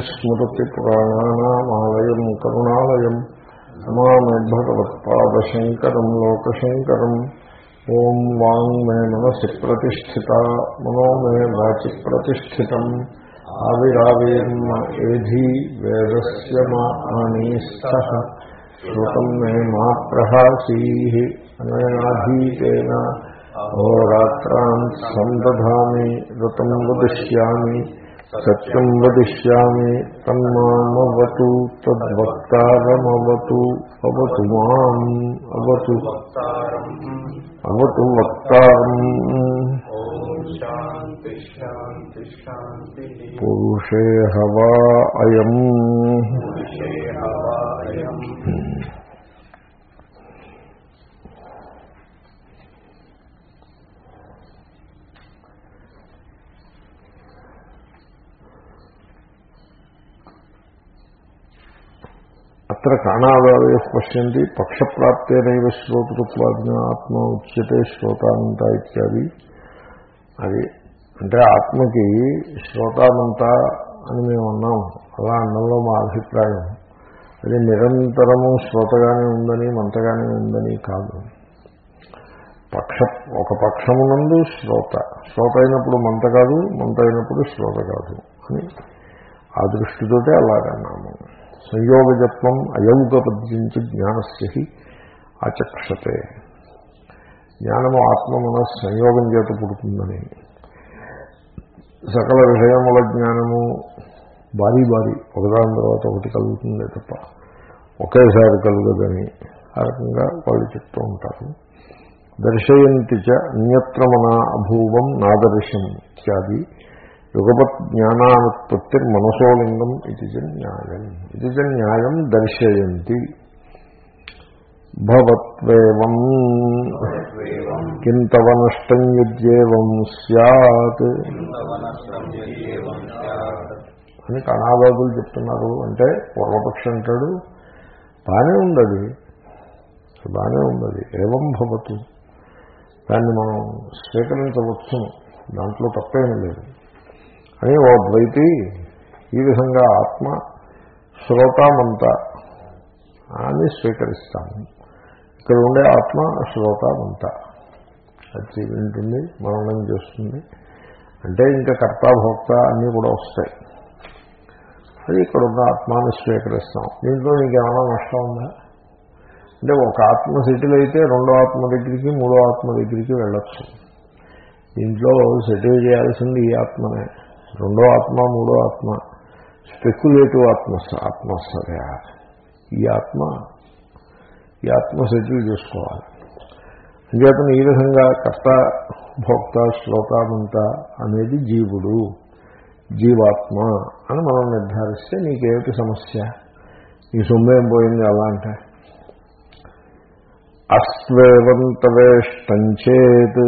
स्मृतिपुराणानामालयम् करुणालयम् नमामि भगवत्पादशङ्करम् लोकशङ्करम् ॐ वाङ् मे मनसि प्रतिष्ठिता, मनो मे वाचि प्रतिष्ठितम्। आविरावेर्म एधि वेदस्य मा आनीस्तः। श्रुतम् मे मा प्रहासीः। अनयाधीतेन अहोरात्रान् सन्दधामि ऋतम् वदिष्यामि। సత్యం వదిష్యామి తన్మామవతు తద్వక్తారమవతు అవతు మాం అవతు. అవతు వక్తారం. పురుషే హవా అయం. అత్ర కాణాదాయ పశ్యంతి పక్షప్రాప్తేనైవ శ్రోతృత్వాదిన ఆత్మ ఉచ్యతే శ్రోతానంత ఇత్యాది. అది అంటే ఆత్మకి శ్రోతానంత అని మేము అన్నాం. అలా అన్నంలో మా అభిప్రాయం. అది నిరంతరము శ్రోతగానే ఉందని మంతగానే ఉందని కాదు. పక్ష ఒక పక్షమునందు శ్రోత. శ్రోత అయినప్పుడు మంత కాదు మంత అయినప్పుడు శ్రోత కాదు అని ఆ దృష్టితోటే అలాగన్నాము సంయోగజత్వం అయౌగపద్యంచి జ్ఞానస్య ఆచక్షతే జ్ఞానము ఆత్మమున సంయోగం చేత పుడుతుందని. సకల విషయముల జ్ఞానము భారీ భారీ. ఒకదాని తర్వాత ఒకటి కలుగుతుందే తప్ప ఒకేసారి కలుగదని ఆ రకంగా వాళ్ళు చెప్తూ ఉంటారు. దర్శయంతి చ అన్యత్రమన అభూవం నాదర్శం ఇత్యాది యుగపత్ జ్ఞానానుత్పత్తి మనసోలింగం ఇది చ న్యాయం. ఇది చ న్యాయం దర్శయంతి. భవత్వేవం. కింతవ నష్టం యుజ్యేవం సత్ అని కణాబాబులు చెప్తున్నారు. అంటే పూర్వపక్ష అంటాడు బాగానే ఉన్నది బాగానే ఉంది ఏవం భవతు. దాన్ని మనం స్వీకరించవచ్చును. దాంట్లో తప్పేమీ లేదు. అని ఓ ద్వైతి ఈ విధంగా ఆత్మ శ్రోతామంత అని స్వీకరిస్తాము. ఇక్కడ ఉండే ఆత్మ శ్రోతామంత. అది వింటుంది మననం చేస్తుంది. అంటే ఇంకా కర్తాభోక్త అన్నీ కూడా వస్తాయి. అది ఇక్కడ ఉన్న ఆత్మాన్ని స్వీకరిస్తాం. దీంట్లో నీకేమైనా నష్టం ఉందా? అంటే ఒక ఆత్మ సెటిల్ అయితే రెండో ఆత్మ దగ్గరికి మూడో ఆత్మ దగ్గరికి వెళ్ళొచ్చు. దీంట్లో సెటిల్ చేయాల్సింది ఈ ఆత్మనే. రెండో ఆత్మ మూడో ఆత్మ. స్పెక్యులేటివ్ ఆత్మ ఆత్మ. సరే ఈ ఆత్మ ఈ ఆత్మ సెటిల్ చేసుకోవాలి. అంచేతను ఈ విధంగా కర్త భోక్త శ్లోకామంత అనేది జీవుడు జీవాత్మ అని మనం నిర్ధారిస్తే నీకేమిటి సమస్య? నీ సొమ్మేం పోయింది అలా అంటే? అస్వేవంతవేష్టంచేత్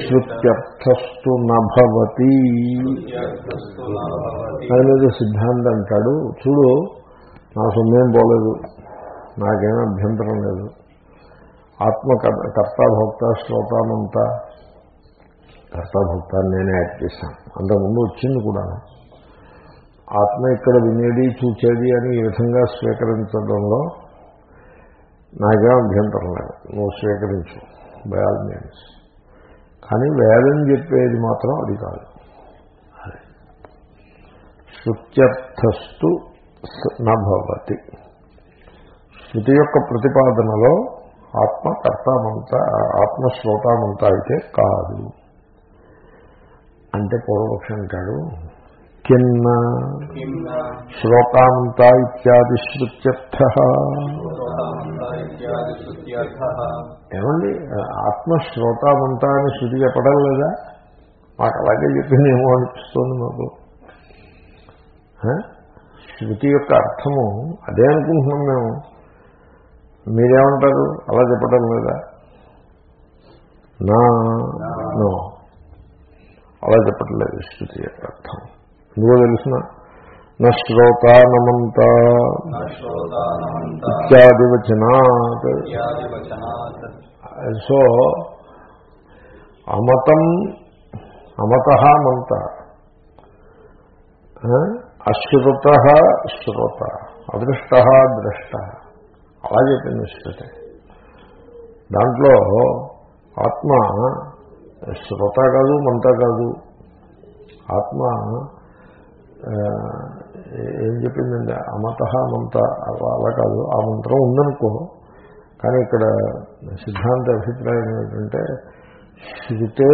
శృత్యర్థస్తు నభవతి. అనేది సిద్ధాంతం అంటాడు చూడు నా సొమ్మేం పోలేదు నాకేమీ అభ్యంతరం లేదు. ఆత్మ కర్తాభోక్త శ్రోతానంతా కర్తాభోక్త నేనే యాడ్ చేశాను. అంతకుముందు వచ్చింది కూడా. ఆత్మ ఇక్కడ వినేది చూచేది అని ఈ విధంగా స్వీకరించడంలో నాకేం అభ్యంతరం లేదు. నువ్వు స్వీకరించు. బై ఆల్ మీన్స్ కానీ వేదం చెప్పేది మాత్రం అది కాదు. శృత్యర్థస్తు నభవతి శృతి యొక్క ప్రతిపాదనలో ఆత్మ కర్తామంతా ఆత్మశ్రోతామంతా అయితే కాదు. అంటే పూర్వపక్షం అంటాడు కిన్న శ్లోకాంత ఇత్యాది శృత్యర్థ ఏమండి? ఆత్మశ్రోతామంతా అని శృతి చెప్పడం లేదా మాకు అలాగే చెప్పిందేమో అనిపిస్తుంది మాకు. శృతి యొక్క అర్థము అదే అనుకుంటున్నాం మేము. మీరేమంటారు? అలా చెప్పడం లేదా? నా నో. అలా చెప్పట్లేదు శృతి యొక్క అర్థం. ఎందుకో తెలిసిన? నశ్రోతానమంత ఇత్యాది వచనాత్ సో అమతం అమత మంత అశ్రుత శ్రోత అదృష్ట ద్రష్ట. అలా చెప్పింది శృతి దాంట్లో ఆత్మ శ్రోత కాదు మంత కాదు. ఆత్మ ఏం చెప్పిందండి అమత మంత అలా అలా కాదు ఆ మంత్రం ఉందనుకో కానీ ఇక్కడ సిద్ధాంత అభిప్రాయం ఏంటంటే శృతే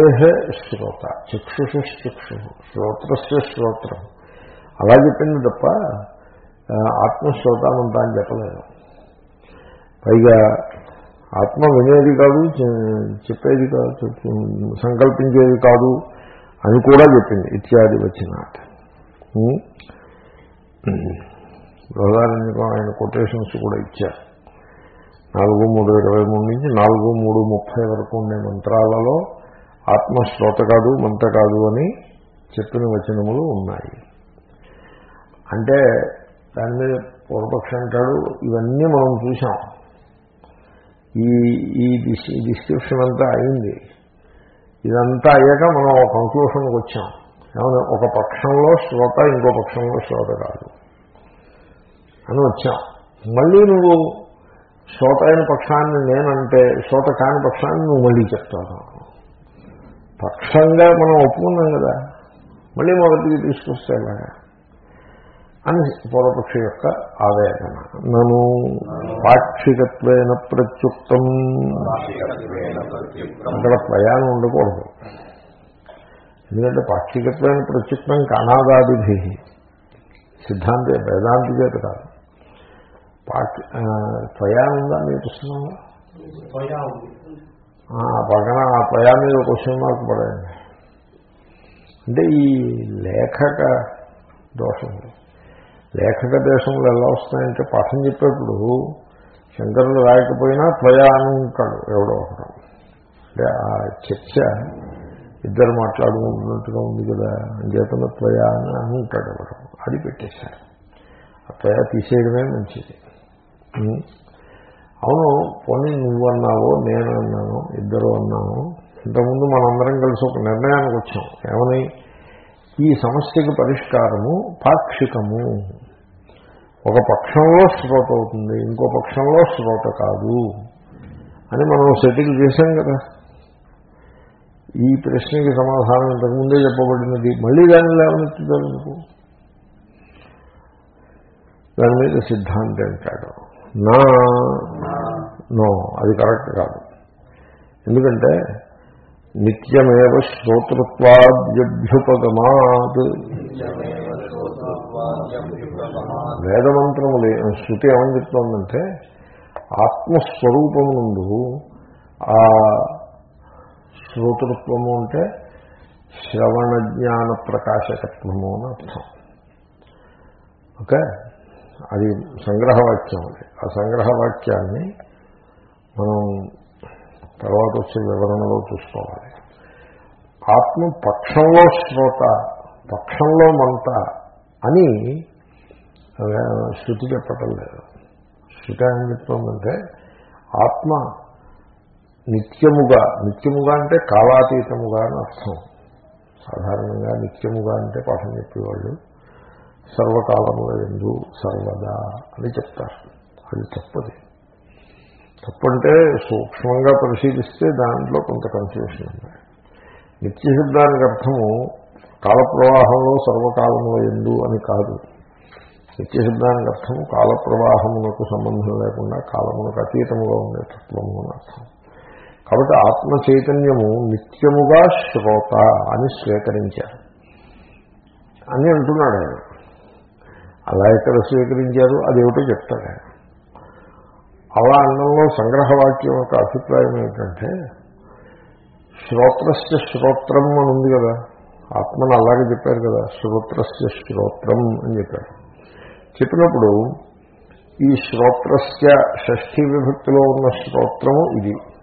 శ్రోత చక్షుషు చక్షు శ్రోత్రస్య శ్రోత్రం. అలా చెప్పింది తప్ప ఆ, ఆత్మశ్రోతానంత అని చెప్పలేదు. పైగా ఆత్మ వినేది కాదు చెప్పేది కాదు సంకల్పించేది కాదు అని కూడా చెప్పింది ఇత్యాది వచ్చినాట బృహదారణ్యకం ఆయన కొటేషన్స్ కూడా ఇచ్చారు నాలుగు మూడు ఇరవై మూడు నుంచి నాలుగు మూడు ముప్పై వరకు ఉండే మంత్రాలలో ఆత్మశ్రోత కాదు మంత కాదు అని చెప్పిన వచనములు ఉన్నాయి. అంటే దాని మీద పూర్వపక్షం అంటాడు ఇవన్నీ మనం చూసాం ఈ ఈ డిస్- ఈ డిస్క్రిప్షన్ అంతా అయింది. ఇదంతా అయ్యాక మనం ఒక కంక్లూషన్కి వచ్చాం. ఏమన్నా ఒక పక్షంలో శ్రోత ఇంకో పక్షంలో శ్రోత కాదు. అని వచ్చాం. మళ్ళీ నువ్వు శ్రోత అయిన పక్షాన్ని నేనంటే శ్రోత కాని పక్షాన్ని నువ్వు మళ్ళీ చెప్తావు. పక్షంగా మనం ఒప్పుకున్నాం కదా మళ్ళీ మొదటికి తీసుకొస్తే ఎలాగా? అని పూర్వపక్షి యొక్క ఆవేదన. నన్ను పాక్షికత్వేన ప్రత్యుక్తం. అక్కడ ప్రయాణం ఉండకూడదు. ఎందుకంటే పాక్షికత్వమైన ప్రత్యుక్తం కానాదాదిభి. సిద్ధాంత వేదాంతి చేత కాదు. పాక్షి త్వయానం ఉందా మీ పుస్తకంలో ఆ, పక్కన ఆ త్వయా మీద క్వశ్చన్ మార్క్ పడండి అంటే ఈ లేఖక దోషం లేఖక దేశంలో ఎలా వస్తాయంటే పాఠం చెప్పేప్పుడు శంకరుడు రాయకపోయినా త్వయా అని ఉంటాడు ఎవడో ఒకడు. అంటే ఆ చర్చ ఇద్దరు మాట్లాడుకుంటున్నట్టుగా ఉంది కదా అంచేతన త్వయా అని అని ఎవరు అది పెట్టేశారు. ఆ త్వయా తీసేయడమే మంచిది. అవును పోనీ నువ్వు అన్నావో నేను అన్నాను ఇద్దరు అన్నాను. ఇంతకుముందు మనందరం కలిసి ఒక నిర్ణయానికి వచ్చాం. ఏమని? ఈ సమస్యకి పరిష్కారము పాక్షికము. ఒక పక్షంలో శ్రోత అవుతుంది ఇంకో పక్షంలో శ్రోత కాదు అని మనం సెటిల్ చేశాం కదా. ఈ ప్రశ్నకి సమాధానం ఇంతకుముందే చెప్పబడినది. మళ్ళీ దాన్ని లేవనెత్తుతారు ఎందుకు దాని మీద సిద్ధాంతి అంటాడు. నా నో అది కరెక్ట్ కాదు. ఎందుకంటే నిత్యమేవ శ్రోతృత్వాద్యభ్యుపగమాత్. వేదమంత్రములు శృతి ఏమని చెప్తోందంటే ఆత్మస్వరూపము నుండు ఆ శ్రోతృత్వము అంటే శ్రవణ జ్ఞాన ప్రకాశకత్వము అని అర్థం. ఓకే? అది సంగ్రహవాక్యం అది. ఆ సంగ్రహవాక్యాన్ని మనం తర్వాత వచ్చే వివరణలో చూసుకోవాలి. ఆత్మ పక్షంలో శ్రోత పక్షంలో మంత అని శృతి చెప్పటం లేదు. శృతి ఏం చెప్తుందంటే ఆత్మ నిత్యముగా నిత్యముగా అంటే కాలాతీతముగా అని అర్థం. సాధారణంగా నిత్యముగా అంటే పాఠం చెప్పేవాళ్ళు సర్వకాలముల ఎందు సర్వదా అని చెప్తారు. అది తప్పది. తప్పంటే సూక్ష్మంగా పరిశీలిస్తే దాంట్లో కొంత కన్ఫ్యూషన్ ఉంది నిత్య శబ్దానికి అర్థము కాల ప్రవాహంలో సర్వకాలంలో ఎందు అని కాదు. నిత్య శబ్దానికి అర్థము కాల ప్రవాహమునకు సంబంధం లేకుండా కాలమునకు అతీతముగా ఉండే తత్వము అని అర్థం. కాబట్టి ఆత్మ చైతన్యము నిత్యముగా శ్రోత అని స్వీకరించారు. అని అంటున్నాడు ఆయన. అలా ఎక్కడ స్వీకరించారు? అదేమిటో చెప్తాడు ఆయన. అలా అన్నంలో సంగ్రహవాక్యం యొక్క అభిప్రాయం ఏంటంటే శ్రోత్రస్య శ్రోత్రం అని ఉంది కదా. ఆత్మను అలాగే చెప్పారు కదా శ్రోత్రస్య శ్రోత్రం అని చెప్పారు. చెప్పినప్పుడు ఈ శ్రోత్రస్య షష్ఠీ విభక్తిలో ఉన్న శ్రోత్రము ఇది.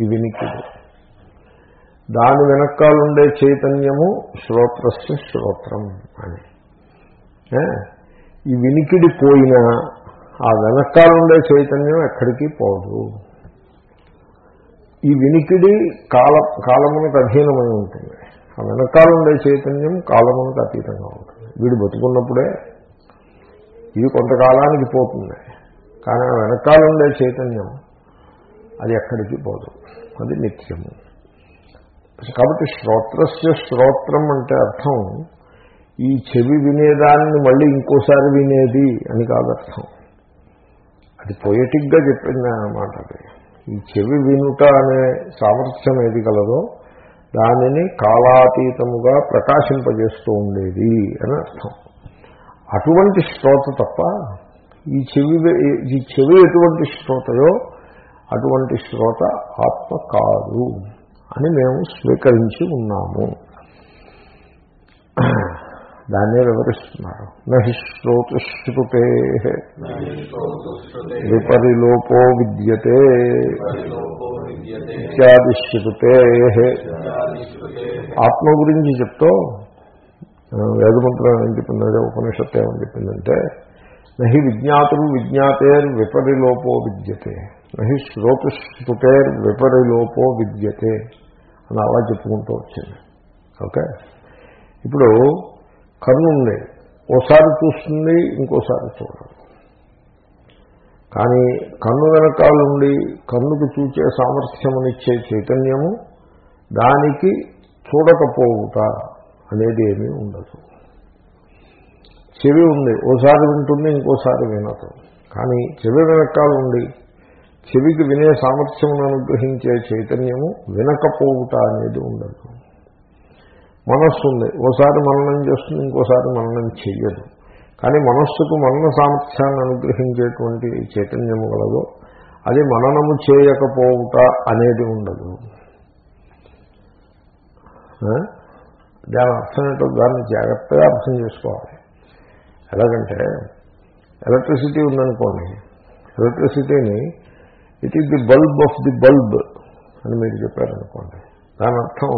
ఈ వినికిడి దాని వెనకాలుండే చైతన్యము శ్రోత్రస్య శ్రోత్రం అని. ఈ వినికిడి పోయినా ఆ వెనకాలుండే చైతన్యం ఎక్కడికి పోదు. ఈ వినికిడి కాల కాలమునకు అధీనమై ఉంటుంది. ఆ వెనకాల ఉండే చైతన్యం కాలమునకు అతీతంగా ఉంటుంది. వీడు బతుకున్నప్పుడే ఇది కొంతకాలానికి పోతుంది. కానీ ఆ వెనకాల ఉండే చైతన్యం అది ఎక్కడికి పోదు. అది నిత్యము. కాబట్టి శ్రోత్రస్య శ్రోత్రం అంటే అర్థం ఈ చెవి వినేదాన్ని మళ్ళీ ఇంకోసారి వినేది అని కాదు అర్థం. అది పొయటిక్గా చెప్పింది అనమాట అది. ఈ చెవి వినుట అనే సామర్థ్యం ఏది కలదో దానిని కాలాతీతముగా ప్రకాశింపజేస్తూ ఉండేది అని అర్థం. అటువంటి శ్రోత తప్ప ఈ చెవి ఈ చెవి ఎటువంటి శ్రోతయో అటువంటి శ్రోత ఆత్మ కాదు అని మేము స్వీకరించి ఉన్నాము. దాన్నే వివరిస్తున్నారు. నహి శ్రోతశ్రుతే. విపరిలోపో విద్యతే. ఇత్యాది శ్రుతే ఆత్మ గురించి చెప్తూ వేదమంత్రం ఏం చెప్పిందంటే ఉపనిషత్తు ఏమని చెప్పిందంటే నహి విజ్ఞాతులు విజ్ఞాతే విపరిలోపో విద్యతే. నహి శ్రోతశ్రుతేర్ విపరిలోపో విద్యతే అని అలా చెప్పుకుంటూ వచ్చింది. ఓకే? ఇప్పుడు కన్ను ఉంది. ఓసారి చూస్తుంది ఇంకోసారి చూడదు. కానీ కన్ను వెనకాలండి కన్నుకు చూచే సామర్థ్యమునిచ్చే చైతన్యము దానికి చూడకపోవుట అనేది ఏమీ ఉండదు. చెవి ఉంది ఓసారి వింటుంది ఇంకోసారి వినదు. కానీ చెవి వెనకాలండి చెవికి వినే సామర్థ్యమును అనుగ్రహించే చైతన్యము వినకపోవుట అనేది ఉండదు. మనస్సు ఉంది ఓసారి మననం చేస్తుంది ఇంకోసారి మననం చెయ్యదు. కానీ మనస్సుకు మనన సామర్థ్యాన్ని అనుగ్రహించేటువంటి చైతన్యము గలదో అది మననము చేయకపోవుట అనేది ఉండదు. దాని అర్థం ఏంటో దాన్ని జాగ్రత్తగా అర్థం చేసుకోవాలి. ఎలాగంటే ఎలక్ట్రిసిటీ ఉందనుకోండి ఎలక్ట్రిసిటీని it is the bulb of the bulb అని మీరు చెప్పారనుకోండి. దాని అర్థం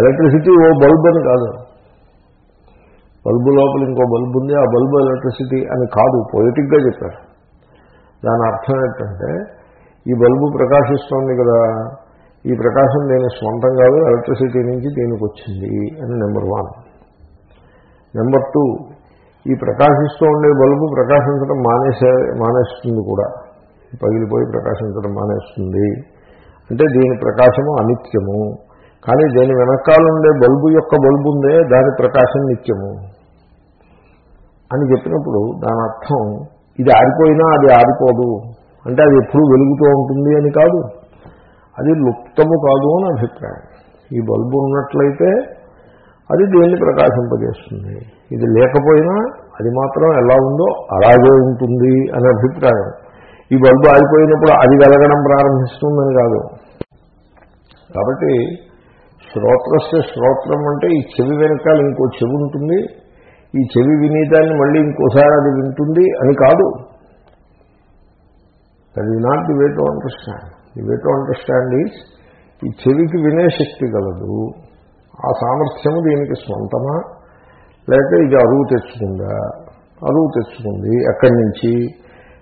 ఎలక్ట్రిసిటీ ఓ బల్బ్ అని కాదు. బల్బు లోపల ఇంకో బల్బు ఉంది. ఆ బల్బు ఎలక్ట్రిసిటీ అని కాదు. పొయిటిక్గా చెప్పారు. దాని అర్థం ఏంటంటే ఈ బల్బు ప్రకాశిస్తోంది కదా. ఈ ప్రకాశం నేను స్వంతం కాదు ఎలక్ట్రిసిటీ నుంచి దీనికి వచ్చింది అని నెంబర్ వన్ నెంబర్ టూ ఈ ప్రకాశిస్తూ ఉండే బల్బు ప్రకాశించడం మానేసే మానేస్తుంది కూడా. పగిలిపోయి ప్రకాశించడం మానేస్తుంది. అంటే దీని ప్రకాశము అనిత్యము. కానీ దీని వెనకాల ఉండే బల్బు యొక్క బల్బు ఉందే దాని ప్రకాశం నిత్యము. అని చెప్పినప్పుడు దాని అర్థం ఇది ఆరిపోయినా అది ఆరిపోదు. అంటే అది ఎప్పుడు వెలుగుతూ ఉంటుంది అని కాదు. అది లుప్తము కాదు అని అభిప్రాయం. ఈ బల్బు ఉన్నట్లయితే అది దేన్ని ప్రకాశింపజేస్తుంది. ఇది లేకపోయినా అది మాత్రం ఎలా ఉందో అలాగే ఉంటుంది అనే అభిప్రాయం. ఈ బల్బు ఆగిపోయినప్పుడు అది వెలగడం ప్రారంభిస్తుందని కాదు. కాబట్టి శ్రోత్రస్య శ్రోత్రం అంటే ఈ చెవి వెనకాల ఇంకో చెవి ఉంటుంది. ఈ చెవి వినీతాన్ని మళ్ళీ ఇంకోసారి అది వింటుంది అని కాదు. That is not the way to understand the way to understand is ఈ చెవికి వినే శక్తి గలదు. ఆ సామర్థ్యము దీనికి స్వంతమా? లేక ఇది అరువు తెచ్చుకుందా? అరువు తెచ్చుకుంది. ఎక్కడి నుంచి?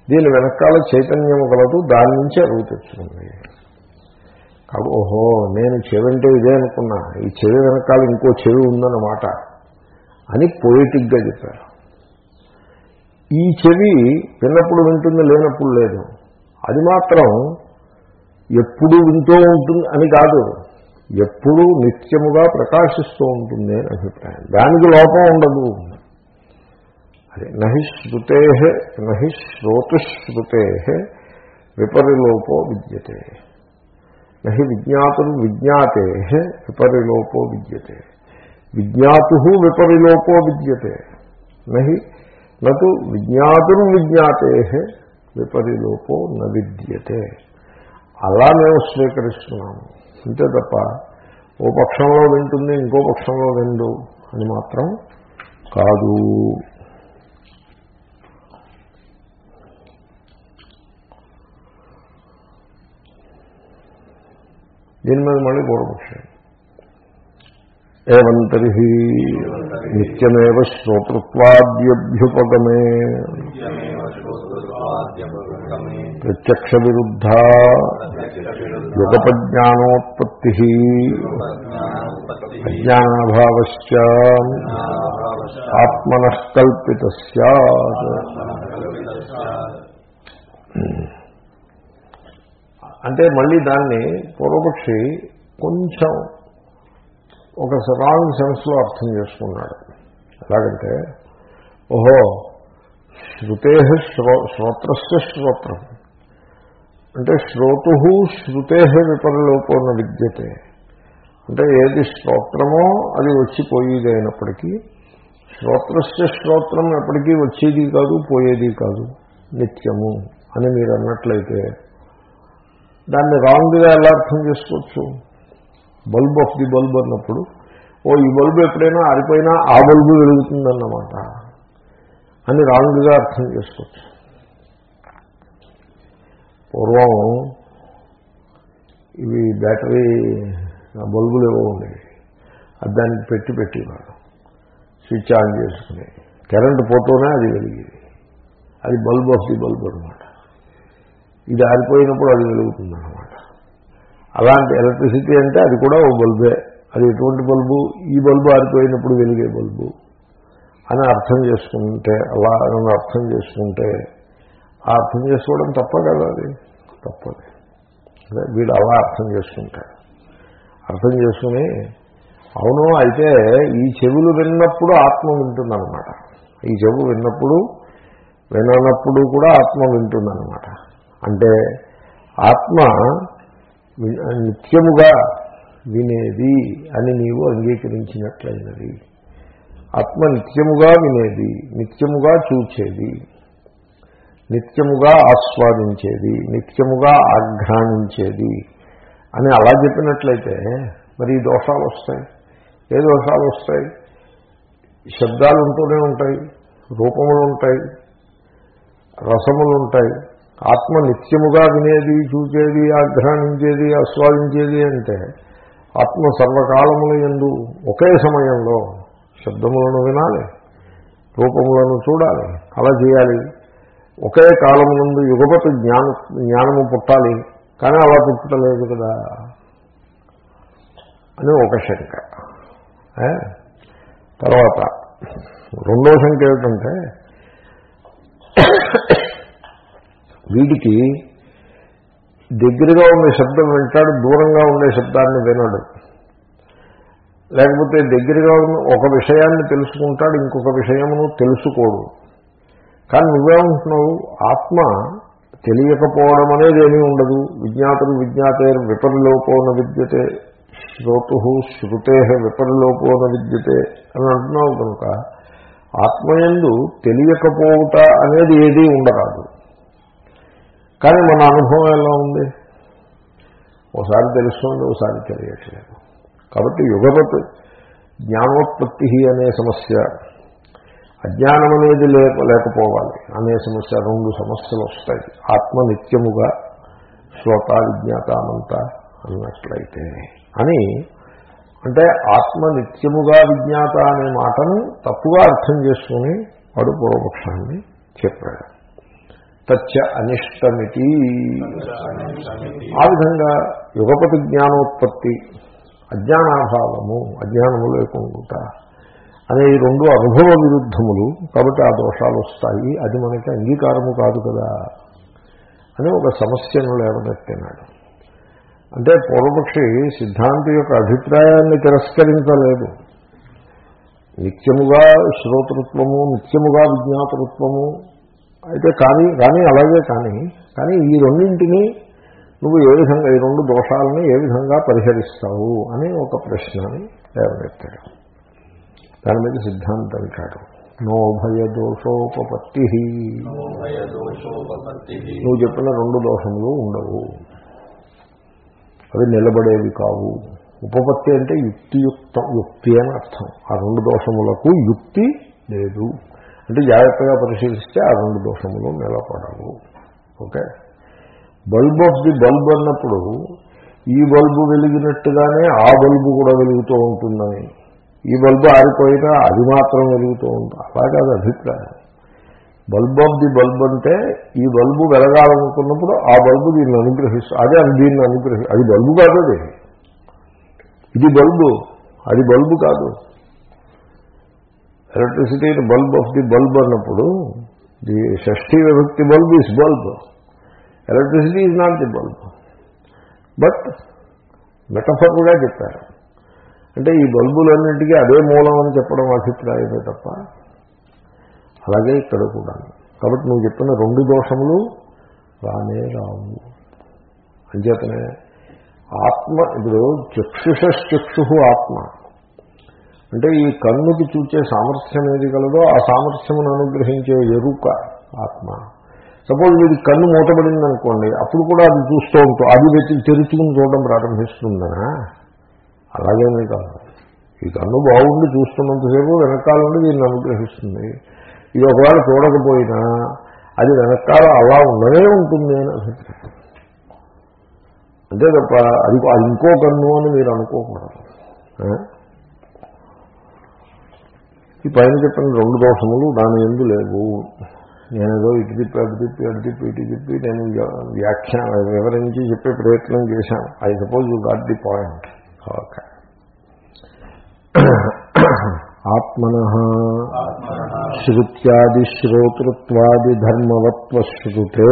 దీని వెనకాల చైతన్యము గలదు దాని నుంచి అరువు తెచ్చుకుంది కాబట్టి ఓహో నేను అంటే ఇదే అనుకున్నా. ఈ చెవి వెనకాల ఇంకో చెవి ఉందన్నమాట అని పోయిటిక్గా చెప్పారు. ఈ చెవి విన్నప్పుడు వింటుంది లేనప్పుడు లేదు. అది మాత్రం ఎప్పుడు వింటూ ఉంటుంది అని కాదు. ఎప్పుడూ నిత్యముగా ప్రకాశిస్తూ ఉంటుంది అని అభిప్రాయం. దానికి లోపం ఉండదు. అదే నహి శృతే నహి శ్రోతుశ్రుతే విపరిలోపో విద్యతే. నహి విజ్ఞాతులు విజ్ఞాతే విపరిలోపో విద్యతే. విజ్ఞాతు విపరిలోపో విద్యతే. నహి నటు విజ్ఞాతులు విజ్ఞాతే విపరిలోపో న విద్యతే. అలా మేము స్వీకరిస్తున్నాము అంతే తప్ప ఓ పక్షంలో వింటుంది ఇంకో పక్షంలో విండు అని మాత్రం కాదు. దీని మీద మళ్ళీ పూర్వపక్షం. ఏవం తర్హి నిత్యమేవ శ్రోతృత్వాద్యభ్యుపగమే. ప్రత్యక్ష విరుద్ధ యుగపజ్ఞానోత్పత్తి అజ్ఞానాభావశ్చ ఆత్మన కల్పిత సత్. అంటే మళ్ళీ దాన్ని పూర్వపక్షి కొంచెం ఒక రాంగ్ సెన్స్లో అర్థం చేసుకున్నాడు. ఎలాగంటే ఓహో శృతే శ్రో శ్రోత్రస్య శ్రోత్రం. అంటే శ్రోతు శృతే విపరలోపోన విద్యతే. అంటే ఏది శ్రోత్రమో అది వచ్చిపోయేది అయినప్పటికీ శ్రోత్రస్య శ్రోత్రం ఎప్పటికీ వచ్చేది కాదు పోయేది కాదు నిత్యము అని మీరు అన్నట్లయితే దాన్ని రాంగ్గా ఎలా అర్థం చేసుకోవచ్చు? బల్బ్ ఆఫ్ ది బల్బ్ అన్నప్పుడు ఓ ఈ బల్బు ఎప్పుడైనా ఆరిపోయినా ఆ బల్బు వెలుగుతుందన్నమాట. అని రాంగ్గా అర్థం చేసుకోవచ్చు. పూర్వం ఇవి బ్యాటరీ బల్బులు ఏవో ఉండేవి. అది దానికి పెట్టి పెట్టేవాడు స్విచ్ ఆన్ చేసుకుని. కరెంటు పోతూనే అది వెలిగేది. అది బల్బ్ ఆఫ్ ది బల్బ్ అనమాట ఇది ఆరిపోయినప్పుడు అది వెలుగుతుంది అనమాట అలాంటి ఎలక్ట్రిసిటీ అంటే అది కూడా ఓ బల్బే. అది ఎటువంటి బల్బు? ఈ బల్బు ఆరిపోయినప్పుడు వెలిగే బల్బు అని అర్థం చేసుకుంటే అలా అని అర్థం చేసుకుంటే ఆ అర్థం చేసుకోవడం తప్ప కదా అది? తప్పది. అదే వీడు అలా అర్థం చేసుకుంటాడు. అర్థం చేసుకుని అవును అయితే ఈ చెవులు విన్నప్పుడు ఆత్మ వింటుందన్నమాట. ఈ చెవు విన్నప్పుడు విననప్పుడు కూడా ఆత్మ వింటుందన్నమాట. అంటే ఆత్మ నిత్యముగా వినేది అని నీవు అంగీకరించినట్లయినది. ఆత్మ నిత్యముగా వినేది నిత్యముగా చూచేది నిత్యముగా ఆస్వాదించేది నిత్యముగా ఆఘ్రానించేది అని అలా చెప్పినట్లయితే మరి ఈ దోషాలు వస్తాయి. ఏ దోషాలు వస్తాయి? శబ్దాలు ఉంటూనే ఉంటాయి రూపములు ఉంటాయి రసములు ఉంటాయి ఆత్మ నిత్యముగా వినేది చూచేది ఆఘ్రానించేది ఆస్వాదించేది అంటే ఆత్మ సర్వకాలముల ఎందు ఒకే సమయంలో శబ్దములను వినాలి రూపములను చూడాలి అలా చేయాలి. ఒకే కాలం నుండి యుగపతి జ్ఞాన జ్ఞానము పుట్టాలి కానీ అలా పుట్టలేదు కదా అని ఒక శంక. తర్వాత రెండో శంక ఏమిటంటే వీడికి దగ్గరగా ఉండే శబ్దం వింటాడు దూరంగా ఉండే శబ్దాన్ని వినడు. లేకపోతే దగ్గరగా ఉన్న ఒక విషయాన్ని తెలుసుకుంటాడు ఇంకొక విషయమును తెలుసుకోడు. కానీ నువ్వేమంటున్నావు? ఆత్మ తెలియకపోవడం అనేది ఏమీ ఉండదు. విజ్ఞాతులు విజ్ఞాతే విపరిలోపోన విద్యతే శ్రోతు శృతే విపరిలోపోన విద్యతే అని అంటున్నావు కనుక ఆత్మయందు తెలియకపోవుట అనేది ఏదీ ఉండరాదు. కానీ మన అనుభవం ఎలా ఉంది? ఓసారి తెలుస్తుంది ఓసారి తెలియట్లేదు. కాబట్టి యుగపత్ జ్ఞానోత్పత్తి అనే సమస్య అజ్ఞానం అనేది లేక లేకపోవాలి. అనే సమస్య రెండు సమస్యలు వస్తాయి. ఆత్మ నిత్యముగా శ్రోత విజ్ఞాతామంత అన్నట్లయితే. అని అంటే ఆత్మ నిత్యముగా విజ్ఞాత అనే మాటను తప్పుగా అర్థం చేసుకుని వాడు పూర్వపక్షాన్ని చెప్పాడు. తచ్చ అనిష్టమితి. ఆ విధంగా యుగపతి జ్ఞానోత్పత్తి అజ్ఞానాభావము అజ్ఞానము లేకుండా అనే ఈ రెండు అనుభవ విరుద్ధములు కాబట్టి ఆ దోషాలు వస్తాయి. అది మనకి అంగీకారము కాదు కదా అని ఒక సమస్యను లేవనెత్తినాడు. అంటే పూర్వపక్షి సిద్ధాంతి యొక్క అభిప్రాయాన్ని తిరస్కరించలేదు. నిత్యముగా శ్రోతృత్వము నిత్యముగా విజ్ఞాతృత్వము అయితే కానీ కానీ అలాగే కానీ కానీ ఈ రెండింటినీ నువ్వు ఏ విధంగా ఈ రెండు దోషాలని ఏ విధంగా పరిహరిస్తావు అని ఒక ప్రశ్నని లేవనెత్తాడు దాని మీద సిద్ధాంతం అంటాడు నోభయ దోషోపపత్తి. నువ్వు చెప్పిన రెండు దోషములు ఉండవు. అవి నిలబడేవి కావు. ఉపపత్తి అంటే యుక్తియుక్తం యుక్తి అని అర్థం. ఆ రెండు దోషములకు యుక్తి లేదు. అంటే జాగ్రత్తగా పరిశీలిస్తే ఆ రెండు దోషములు నిలబడవు okay? Bulb of the bulb అన్నప్పుడు ఈ బల్బు వెలిగినట్టుగానే ఆ బల్బు కూడా వెలుగుతూ ఉంటుందని. ఈ బల్బు ఆరిపోయినా అది మాత్రం వెలుగుతూ ఉంటుంది అలా కాదు అభిప్రాయం. బల్బ్ ఆఫ్ ది బల్బ్ అంటే ఈ బల్బు వెలగాలనుకున్నప్పుడు ఆ బల్బు దీన్ని అనుగ్రహిస్తూ అదే అది దీన్ని అనుగ్రహి అది బల్బు కాదు అది. ఇది బల్బు అది బల్బు కాదు. Electricity bulb of the bulb అన్నప్పుడు ది షష్ఠీ విభక్తి bulb is bulb. Electricity is not the bulb. But మెటఫర్గా చెప్పారు. అంటే ఈ బల్బులన్నింటికీ అదే మూలం అని చెప్పడం అభిప్రాయమే తప్ప అలాగే ఇక్కడ కూడా. కాబట్టి నువ్వు చెప్పిన రెండు దోషములు రానే రావు అంచేతనే ఆత్మ ఇప్పుడు చక్షుషశ్చక్షు ఆత్మ. అంటే ఈ కన్నుకి చూచే సామర్థ్యం ఏది కలదో ఆ సామర్థ్యమును అనుగ్రహించే ఎరుక ఆత్మ. సపోజ్ వీడి కన్ను మూతబడింది అనుకోండి అప్పుడు కూడా అది చూస్తూ ఉంటాం అది వెతి తెరుచుకుని చూడడం ప్రారంభిస్తుందనా? అలాగేమీ కాదు. ఈ కన్ను బాగుండి చూస్తున్నంతసేపు వెనకాల నుండి దీన్ని అనుగ్రహిస్తుంది. ఇది ఒకవేళ చూడకపోయినా అది వెనకాల అలా ఉండనే ఉంటుంది అని అభిప్రాయం. అంతే తప్ప అది అది ఇంకో కన్ను అని మీరు అనుకోకూడదు. ఈ పైన చెప్పిన రెండు దోషములు దాని ఎందు లేవు. నేనేదో ఇటు తిప్పి అటు తిప్పి అటు తిప్పి ఇటు తిప్పి నేను వ్యాఖ్య వివరించి చెప్పే ప్రయత్నం చేశాను. I suppose you got the point okay ఆత్మన శృత్యాది శ్రోతృత్వాది ధర్మవత్వ శృతే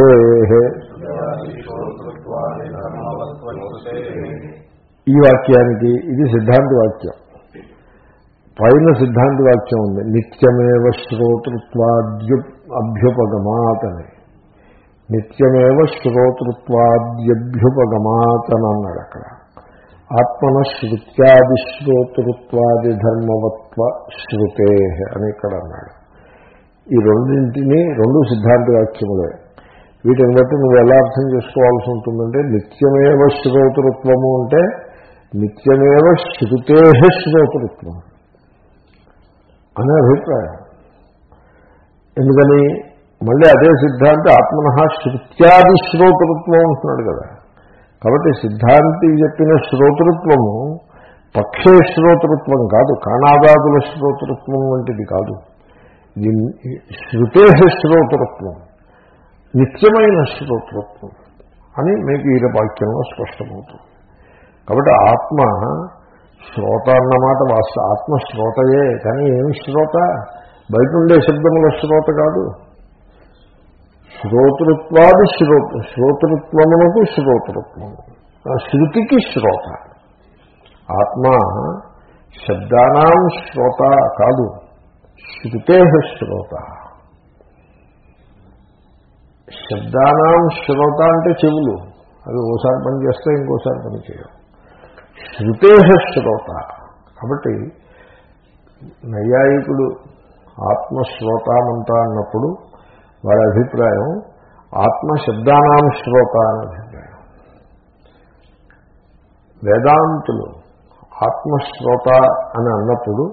ఈ వాక్యానికి ఇది సిద్ధాంతి వాక్యం పైన సిద్ధాంతి వాక్యం ఉంది. నిత్యమేవ శ్రోతృత్వాద్యు అభ్యుపగమాత్ అని నిత్యమేవ శ్రోతృత్వాద్యభ్యుపగమాత్ అని అన్నాడు అక్కడ. ఆత్మన శృత్యాది శ్రోతృత్వాది ధర్మవత్వ శృతే అని ఇక్కడ అన్నాడు. ఈ రెండింటినీ రెండు సిద్ధాంత వాక్యములే వీటిని బట్టి నువ్వు ఎలా అర్థం చేసుకోవాల్సి ఉంటుందంటే నిత్యమేవ శ్రోతృత్వము అంటే నిత్యమేవ శృతే శ్రోతృత్వం. అనే అభిప్రాయం. ఎందుకని? మళ్ళీ అదే సిద్ధాంతి ఆత్మన శృత్యాది శ్రోతృత్వం అంటున్నాడు కదా. కాబట్టి సిద్ధాంతి చెప్పిన శ్రోతృత్వము పక్షే శ్రోతృత్వం కాదు కాణాదాదుల శ్రోతృత్వం వంటిది కాదు. ఇది శృతే శ్రోతృత్వం నిత్యమైన శ్రోతృత్వం అని మీకు ఈ వాక్యంలో స్పష్టమవుతుంది. కాబట్టి ఆత్మ శ్రోత అన్నమాట వాస్త ఆత్మ శ్రోతయే కానీ ఏమి శ్రోత? బయట ఉండే శబ్దముల శ్రోత కాదు. శ్రోతృత్వాది శ్రోత శ్రోతృత్వమునకు శ్రోతృత్వము శృతికి శ్రోత. ఆత్మ శబ్దానాం శ్రోత కాదు శృతే శ్రోత. శబ్దానాం శ్రోత అంటే చెవులు. అవి ఓసారి పని చేస్తే ఇంకోసారి పని చేయవు శృతే శ్రోత కాబట్టి నైయాయికుడు ఆత్మశ్రోతామంతా అన్నప్పుడు వారి అభిప్రాయం ఆత్మశబ్దానాం శ్రోత అని అభిప్రాయం. వేదాంతులు ఆత్మశ్రోత అని అన్నప్పుడు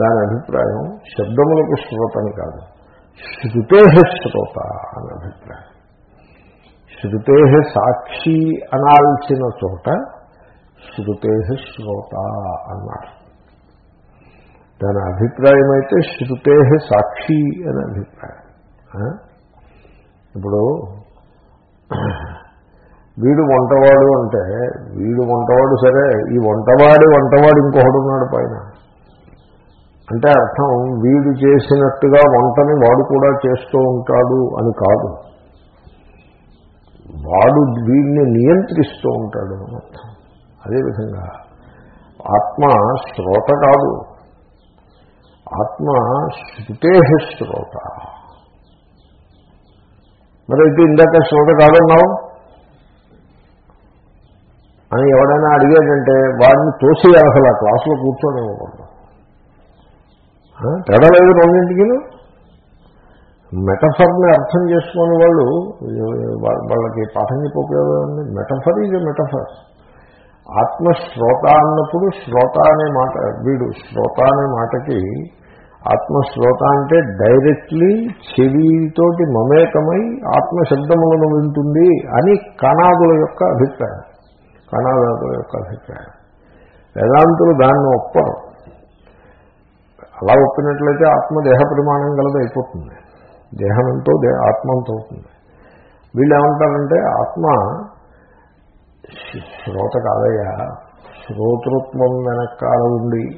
దాని అభిప్రాయం శబ్దములకు శ్రోతని కాదు శృతే శ్రోత అని అభిప్రాయం. శృతే సాక్షి అనాల్సిన చోట శృతే శ్రోత అన్నారు. దాని అభిప్రాయం అయితే శృతే సాక్షి అని అభిప్రాయం. ఇప్పుడు వీడు వంటవాడు అంటే వీడు వంటవాడు సరే ఈ వంటవాడి వంటవాడు ఇంకొకడు ఉన్నాడు పైన. అంటే అర్థం వీడు చేసినట్టుగా వంటని వాడు కూడా చేస్తూ ఉంటాడు అని కాదు. వాడు వీడిని నియంత్రిస్తూ ఉంటాడు అని అర్థం. అదేవిధంగా ఆత్మ శ్రోత కాదు. ఆత్మ శృతే శ్రోత. మరి అయితే ఇందాక శ్రోత కాదన్నావు? అని ఎవడైనా అడిగాడంటే వాడిని తోసి అసలు ఆ క్లాసులో కూర్చోనివ్వకూడదు ఆ? తేడా లేదు రెండింటికి మెటఫర్ని అర్థం చేసుకునే వాళ్ళు వాళ్ళకి పాఠం చెప్పకపోయేవాళ్ళు మెటఫర్ ఇది మెటఫర్. ఆత్మ శ్రోత అన్నప్పుడు శ్రోత అనే మాట వీడు శ్రోత అనే మాటకి ఆత్మ శ్రోత అంటే డైరెక్ట్లీ చెవితోటి మమేకమై ఆత్మ శబ్దములను వింటుంది అని కణాదుల యొక్క అభిప్రాయం. కణాదుల యొక్క అభిప్రాయం. వేదాంతులు దాన్ని ఒప్పరు. అలా ఒప్పినట్లయితే ఆత్మ దేహ పరిమాణం గలది అయిపోతుంది. దేహం దే అవుతుంది. వీళ్ళు ఏమంటారంటే ఆత్మ శ్రోత కాదయ్యా శ్రోతృత్వం వెనకాల ఉండి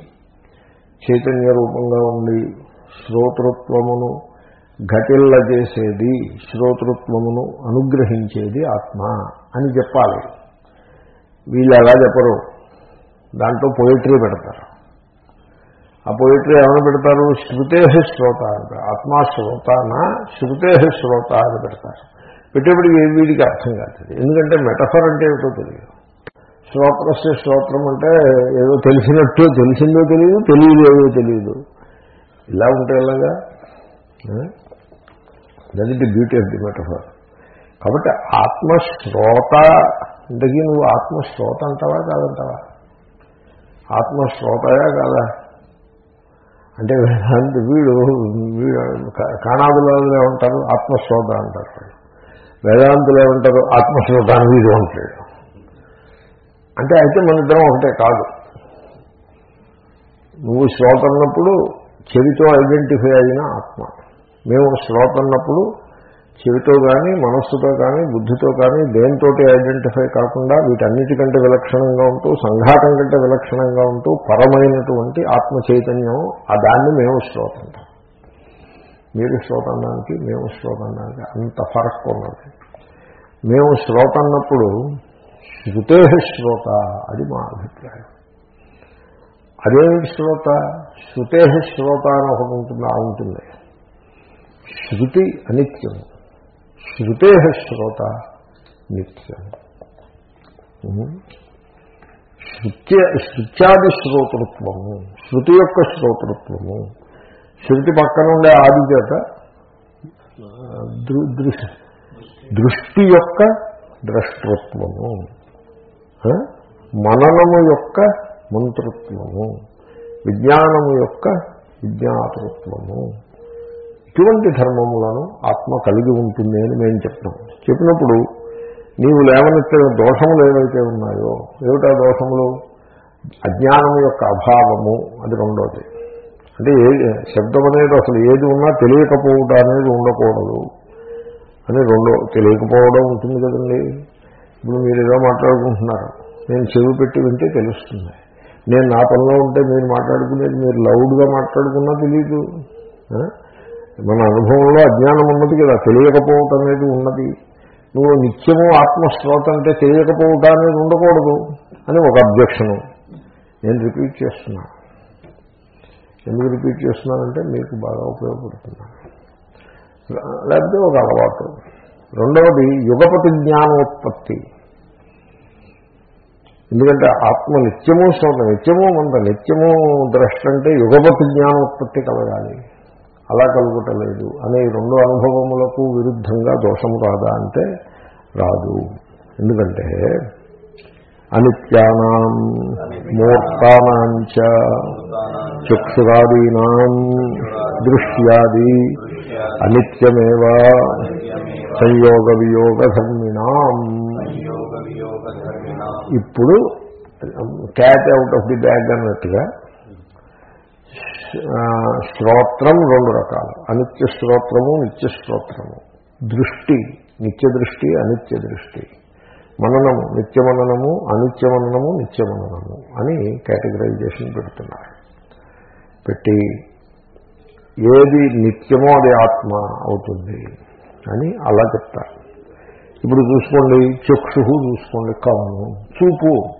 చైతన్య రూపంగా ఉండి శ్రోతృత్వమును ఘటిల్ల చేసేది శ్రోతృత్వమును అనుగ్రహించేది ఆత్మ అని చెప్పాలి. వీళ్ళు ఎలా చెప్పరు? దాంట్లో పోయిటరీ పెడతారు. ఆ పోయిటరీ ఏమైనా పెడతారు? శృతే శ్రోత అంటారు ఆత్మా శ్రోతనా శృతే శ్రోత అని పెడతారు. పెట్టేప్పటికి వీడికి అర్థం కాదు. ఎందుకంటే మెటఫర్ అంటే ఏమిటో తెలియదు. శ్రోత్రస్య శ్రోత్రం అంటే ఏదో తెలిసినట్టు తెలిసిందో తెలియదు తెలియదు ఏదో తెలియదు. ఇలా ఉంటే ఎలాగా? That is the beauty of the metaphor కాబట్టి ఆత్మశ్రోత అంటే నువ్వు ఆత్మశ్రోత అంటావా కాదంటావా? ఆత్మశ్రోతయా కాదా? అంటే వీడు వీడు కాణాదులు ఏమంటారు? ఆత్మశ్రోత అంటారు. వేదాంతులు ఏమంటారు? ఆత్మశ్రోత అని ఉంటాడు అంటే అయితే మన ఇద్దరం ఒకటే కాదు. నువ్వు శ్రోత అన్నప్పుడు చెవితో ఐడెంటిఫై అయిన ఆత్మ. మేము శ్రోత అన్నప్పుడు చెవితో కానీ మనస్సుతో కానీ బుద్ధితో కానీ దేనితోటి ఐడెంటిఫై కాకుండా వీటన్నిటికంటే విలక్షణంగా ఉంటూ సంఘాతం కంటే విలక్షణంగా ఉంటూ పరమైనటువంటి ఆత్మ చైతన్యం ఆ దాన్ని మేము శ్రోత అంటాం. మీరు శ్రోతన్నానికి మేము శ్రోత అంత ఫరక్ ఉన్నది. మేము శ్రోత అన్నప్పుడు శృతే శ్రోత అది మా అభిప్రాయం. అదేమిటి శ్రోత శృతే శ్రోత అని ఒకటి ఉంటుంది ఆ ఉంటుంది. శృతి అనిత్యం. శృతే శ్రోత నిత్యం. శృత్య శృత్యాది శ్రోతృత్వము శృతి యొక్క శ్రోతృత్వము. శృతి పక్కన ఉండే ఆది చేత దృష్టి యొక్క ద్రష్టృత్వము. మననము యొక్క మంతృత్వము విజ్ఞానము యొక్క విజ్ఞాతృత్వము. ఇటువంటి ధర్మములను ఆత్మ కలిగి ఉంటుంది అని మేము చెప్తాం. చెప్పినప్పుడు నీవు లేవనెత్తిన దోషములు ఏవైతే ఉన్నాయో ఏమిటా దోషములు? అజ్ఞానం యొక్క అభావము అది రెండోది. అంటే ఏ శబ్దం అనేది అసలు ఏది ఉన్నా తెలియకపోవడం అనేది ఉండకూడదు. అని రెండో తెలియకపోవడం ఉంటుంది కదండి. ఇప్పుడు మీరు ఏదో మాట్లాడుకుంటున్నారు. నేను చెవి పెట్టి వింటే తెలుస్తుంది. నేను నా పనిలో ఉంటే మీరు మాట్లాడుకునేది మీరు లౌడ్గా మాట్లాడుకున్నా తెలియదు మన అనుభవంలో అజ్ఞానం ఉన్నది కదా తెలియకపోవటం అనేది ఉన్నది. నువ్వు నిత్యము ఆత్మశ్రోత అంటే తెలియకపోవటం అనేది ఉండకూడదు అని ఒక అబ్జెక్షను. నేను రిపీట్ చేస్తున్నాను ఎందుకు రిపీట్ చేస్తున్నానంటే మీకు బాగా ఉపయోగపడుతున్నాను లేకపోతే ఒక అలవాటు. రెండవది యుగపతి జ్ఞానోత్పత్తి. ఎందుకంటే ఆత్మ నిత్యము శ్రోత నిత్యము మంద నిత్యము ద్రష్ట అంటే యుగపతి జ్ఞానోత్పత్తి కలగాలి. అలా కలుగుటలేదు. అనే రెండు అనుభవములకు విరుద్ధంగా దోషము రాదా అంటే రాదు. ఎందుకంటే అనిత్యానాం మూర్తానాం చక్షురాదీనాం దృశ్యాది అనిత్యమేవా సంయోగ వియోగ ధర్మిణాం ఇప్పుడు cat out of the bag అన్నట్టుగా శ్రోత్రం రెండు రకాలు. అనిత్య శ్రోత్రము నిత్య శ్రోత్రము దృష్టి నిత్య దృష్టి అనిత్య దృష్టి మననము నిత్య అనిత్యమననము నిత్యమననము నిత్య అని కేటగరైజేషన్ పెడుతున్నారు. పెట్టి ఏది నిత్యమో అది ఆత్మ అవుతుంది అని అలా చెప్తారు. ఇప్పుడు చూసుకోండి చక్షు చూసుకోండి కన్ను చూపు.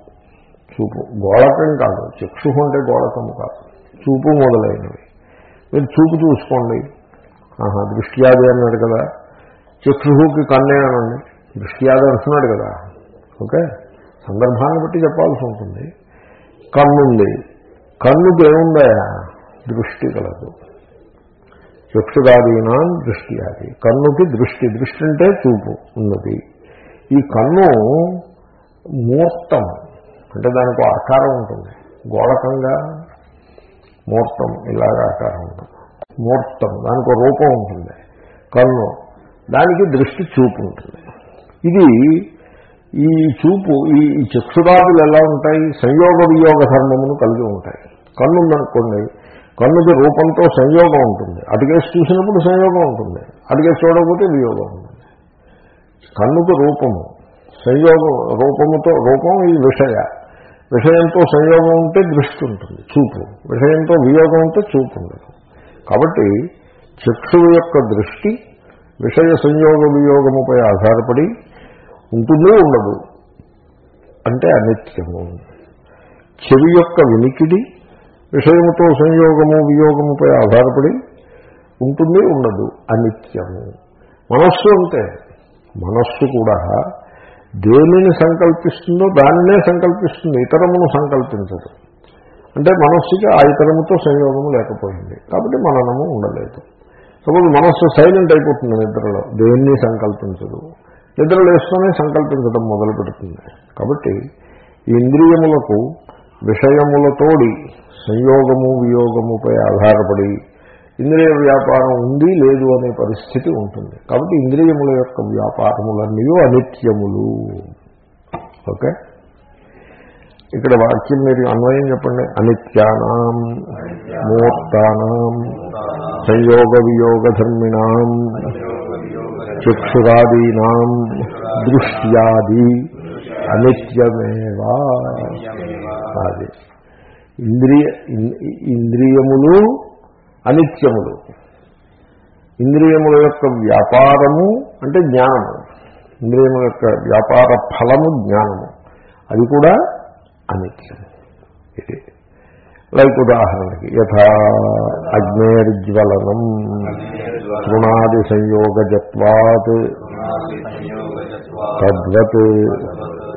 చూపు గోళకం కాదు చక్షు అంటే గోళకము కాదు చూపు మొదలైనవి. మీరు చూపు చూసుకోండి. ఆహా దృష్ట్యాది అన్నాడు కదా. చక్షుకి కన్నే అనండి. దృష్ట్యాది అంటున్నాడు కదా. ఓకే? సందర్భాన్ని బట్టి చెప్పాల్సి ఉంటుంది. కన్నుంది. కన్నుకు ఏముందా? దృష్టి కలదు. చక్షురాదీనా దృష్టి అది కన్నుకి దృష్టి. దృష్టి అంటే చూపు ఉన్నది. ఈ కన్ను మూర్తం. అంటే దానికి ఆకారం ఉంటుంది. గోళకంగా మూర్తం. ఇలాగ ఆకారం ఉంటుంది. మూర్తం. దానికి రూపం ఉంటుంది. కన్ను. దానికి దృష్టి చూపు ఉంటుంది. ఇది ఈ చూపు ఈ చక్షురాదులు ఎలా ఉంటాయి? సంయోగ వియోగ ధర్మమును కలిగి ఉంటాయి. కన్ను ఉందనుకోండి కన్నుకి రూపంతో సంయోగం ఉంటుంది. అటుకేసి చూసినప్పుడు సంయోగం ఉంటుంది. అటుకేసి చూడకపోతే వియోగం ఉంటుంది. కన్నుకు రూపము సంయోగం రూపముతో రూపం ఈ విషయ. విషయంతో సంయోగం ఉంటే దృష్టి ఉంటుంది చూపు. విషయంతో వియోగం ఉంటే చూపు ఉండదు. కాబట్టి చక్షువు యొక్క దృష్టి విషయ సంయోగ వియోగముపై ఆధారపడి ఉంటుంది ఉండదు. అంటే అనిత్యము. చెవి యొక్క వినికిడి విషయముతో సంయోగము వియోగముపై ఆధారపడి ఉంటుంది ఉండదు. అనిత్యము. మనస్సు అంటే మనస్సు కూడా దేనిని సంకల్పిస్తుందో దానినే సంకల్పిస్తుంది ఇతరమును సంకల్పించదు. అంటే మనస్సుకి ఆ ఇతరముతో సంయోగము లేకపోయింది. కాబట్టి మననము ఉండలేదు. సపోజ్ మనస్సు సైలెంట్ అయిపోతుంది నిద్రలో దేన్ని సంకల్పించదు. నిద్రలో వేసుకొని సంకల్పించడం మొదలు పెడుతుంది. కాబట్టి ఈ ఇంద్రియములకు విషయములతోడి సంయోగము వియోగముపై ఆధారపడి ఇంద్రియ వ్యాపారం ఉంది లేదు అనే పరిస్థితి ఉంటుంది. కాబట్టి ఇంద్రియముల యొక్క వ్యాపారములన్నీ అనిత్యములు. ఓకే? ఇక్కడ వాక్యం మీరు అన్వయం చెప్పండి. అనిత్యానాం మూర్తానాం సంయోగ వియోగ ధర్మిణాం చక్షురాదీనా దృష్ట్యాది అనిత్యమేవా? అది. ఇంద్రియ ఇంద్రియములు అనిత్యములు. ఇంద్రియముల యొక్క వ్యాపారము అంటే జ్ఞానము. ఇంద్రియముల యొక్క వ్యాపార ఫలము జ్ఞానము. అది కూడా అనిత్యము ఇది. లైక్ ఉదాహరణకి యథా అగ్నేర్జ్వలనం తృణాది సంయోగజత్వాత్ తద్వత్.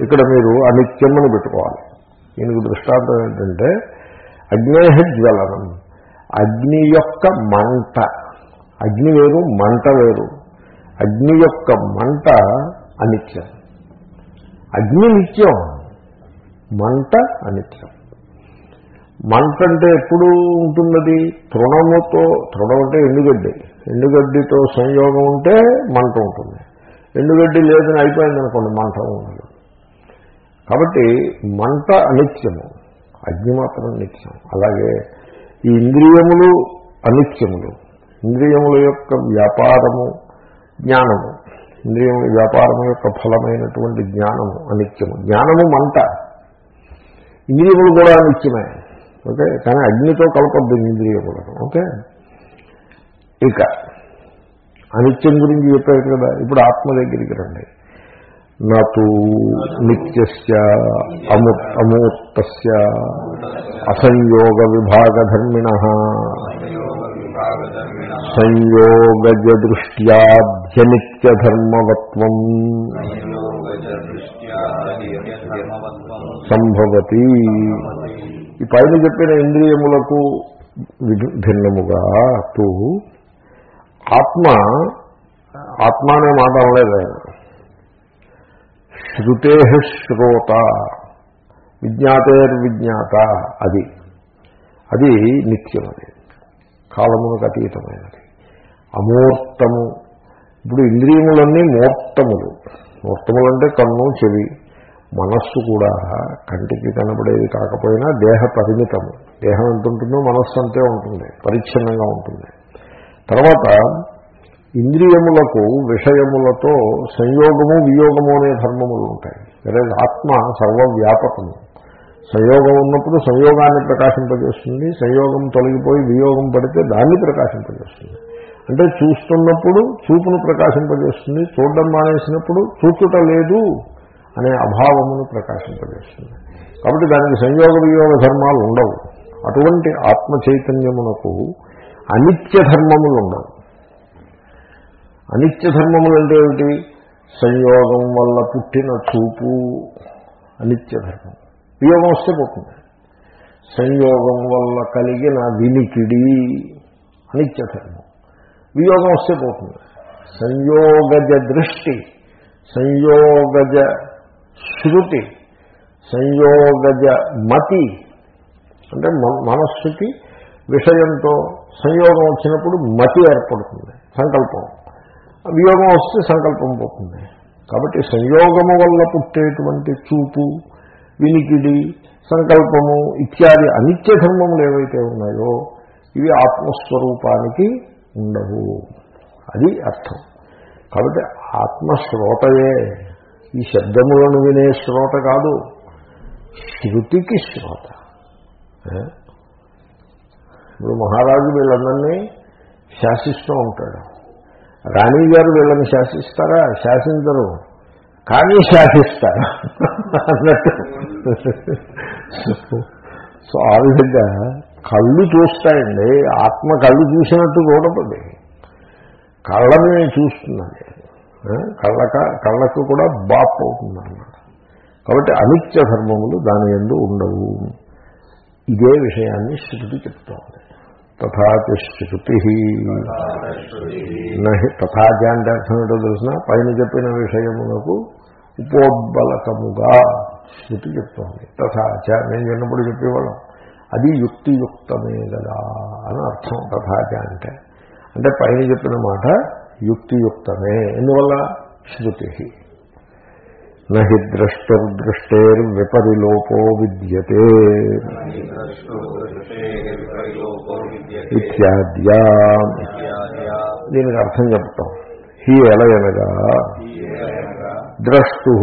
ఇక్కడ మీరు అనిత్యమును పెట్టుకోవాలి. దీనికి దృష్టాంతం ఏంటంటే అగ్నేహ జ్వలనం అగ్ని యొక్క మంట. అగ్ని వేరు మంట వేరు. అగ్ని యొక్క మంట అనిత్యం. అగ్ని నిత్యం మంట అనిత్యం. మంట అంటే ఎప్పుడు ఉంటున్నది? తృణముతో తృణం అంటే ఎండుగడ్డి. ఎండుగడ్డితో సంయోగం ఉంటే మంట ఉంటుంది. ఎండుగడ్డి లేదని అయిపోయింది అనుకోండి మంట ఉండదు. కాబట్టి మంట అనిత్యము అగ్ని మాత్రం నిత్యం. అలాగే ఈ ఇంద్రియములు అనిత్యములు. ఇంద్రియముల యొక్క వ్యాపారము జ్ఞానము. ఇంద్రియముల వ్యాపారము యొక్క ఫలమైనటువంటి జ్ఞానము అనిత్యము. జ్ఞానము మంట. ఇంద్రియములు కూడా అనిత్యమే. ఓకే? కానీ అగ్నితో కలపద్దు ఇంద్రియములను. ఓకే? ఇక అనిత్యం గురించి చెప్పారు కదా ఇప్పుడు ఆత్మ దగ్గరికి రండి. నూ నిత్య అము అమూర్తస్య అసంయోగ విభాగధర్మిణ. సంయోగజదృష్ట్యాధ్యనిత్యధర్మవత్వం సంభవతి. ఈ పైన చెప్పిన ఇంద్రియములకు భిన్నముగా తూ ఆత్మ ఆత్మ అనే మాట అనలేదు. ఆయన శృతే శ్రోత విజ్ఞాతేర్విజ్ఞాత అది. అది నిత్యం అది అతీతమైనది. అమూర్తము. ఇప్పుడు ఇంద్రియములన్నీ మూర్తములు. మూర్తములు అంటే కన్ను చెవి. మనస్సు కూడా కంటికి కనబడేది కాకపోయినా దేహ పరిమితము. దేహం ఎంత ఉంటుందో మనస్సు అంతే ఉంటుంది పరిచ్ఛిన్నంగా ఉంటుంది. తర్వాత ఇంద్రియములకు విషయములతో సంయోగము వియోగము అనే ధర్మములు ఉంటాయి. లేదా ఆత్మ సర్వవ్యాపకము. సంయోగం ఉన్నప్పుడు సంయోగాన్ని ప్రకాశింపజేస్తుంది సంయోగం తొలగిపోయి వియోగం పడితే దాన్ని ప్రకాశింపజేస్తుంది. అంటే చూస్తున్నప్పుడు చూపును ప్రకాశింపజేస్తుంది చూడడం మానేసినప్పుడు చూచుట లేదు అనే అభావమును ప్రకాశింపజేస్తుంది. కాబట్టి దానికి సంయోగ వియోగ ధర్మాలు ఉండవు. అటువంటి ఆత్మ చైతన్యమునకు అనిత్య ధర్మములు ఉండవు. అనిత్య ధర్మములు అంటే ఏమిటి? సంయోగం వల్ల పుట్టిన చూపు అనిత్య ధర్మం. వియోగం వస్తే పోతుంది. సంయోగం వల్ల కలిగిన వినికిడి అనిత్య ధర్మం. వియోగం వస్తే పోతుంది. సంయోగజ దృష్టి సంయోగజ శృతి సంయోగజ మతి అంటే మనస్సుకి విషయంతో సంయోగం వచ్చినప్పుడు మతి ఏర్పడుతుంది సంకల్పం. వియోగం వస్తే సంకల్పం పోతుంది. కాబట్టి సంయోగము వల్ల పుట్టేటువంటి చూపు వినికిడి సంకల్పము ఇత్యాది అనిత్య ధర్మములు ఏవైతే ఉన్నాయో ఇవి ఆత్మస్వరూపానికి ఉండవు. అది అర్థం. కాబట్టి ఆత్మశ్రోతయే ఈ శబ్దములను వినే శ్రోత కాదు శృతికి శ్రోత. ఇప్పుడు మహారాజు వీళ్ళందరినీ శాసిస్తూ ఉంటాడు. రాణి గారు వీళ్ళని శాసిస్తారా? శాసించరు. కానీ శాసిస్తారు. అన్నట్టు. సో ఆ విధంగా కళ్ళు చూస్తాయండి. ఆత్మ కళ్ళు చూసినట్టు చూడదు. కళ్ళని చూస్తున్నది కళ్ళక కళ్ళకు కూడా బాప్ అవుతుందన్నమాట. కాబట్టి అనిత్య ధర్మములు దాని ఎందు ఉండవు. ఇదే విషయాన్ని శృతి చెప్తోంది. తథాచ శృతి. నహి తథాచ అంటే అర్థం ఏంటో తెలిసిన? పైన చెప్పిన విషయమునకు ఉపోద్బలకముగా శృతి చెప్తోంది. తథాచ నేను చిన్నప్పుడు చెప్పేవాళ్ళం. అది యుక్తియుక్తమే కదా అని అర్థం. తథాచ అంటే. అంటే పైన చెప్పిన మాట యుక్తియుక్తమే. ఎందువల్ల? శృతి. నహి ద్రష్టర్దృష్టేర్విపరిలోపో విద్యతే. ఇత్యాద్యా. దీనికి అర్థం చెప్తాం. హీ ఎలయనగా. ద్రష్టు.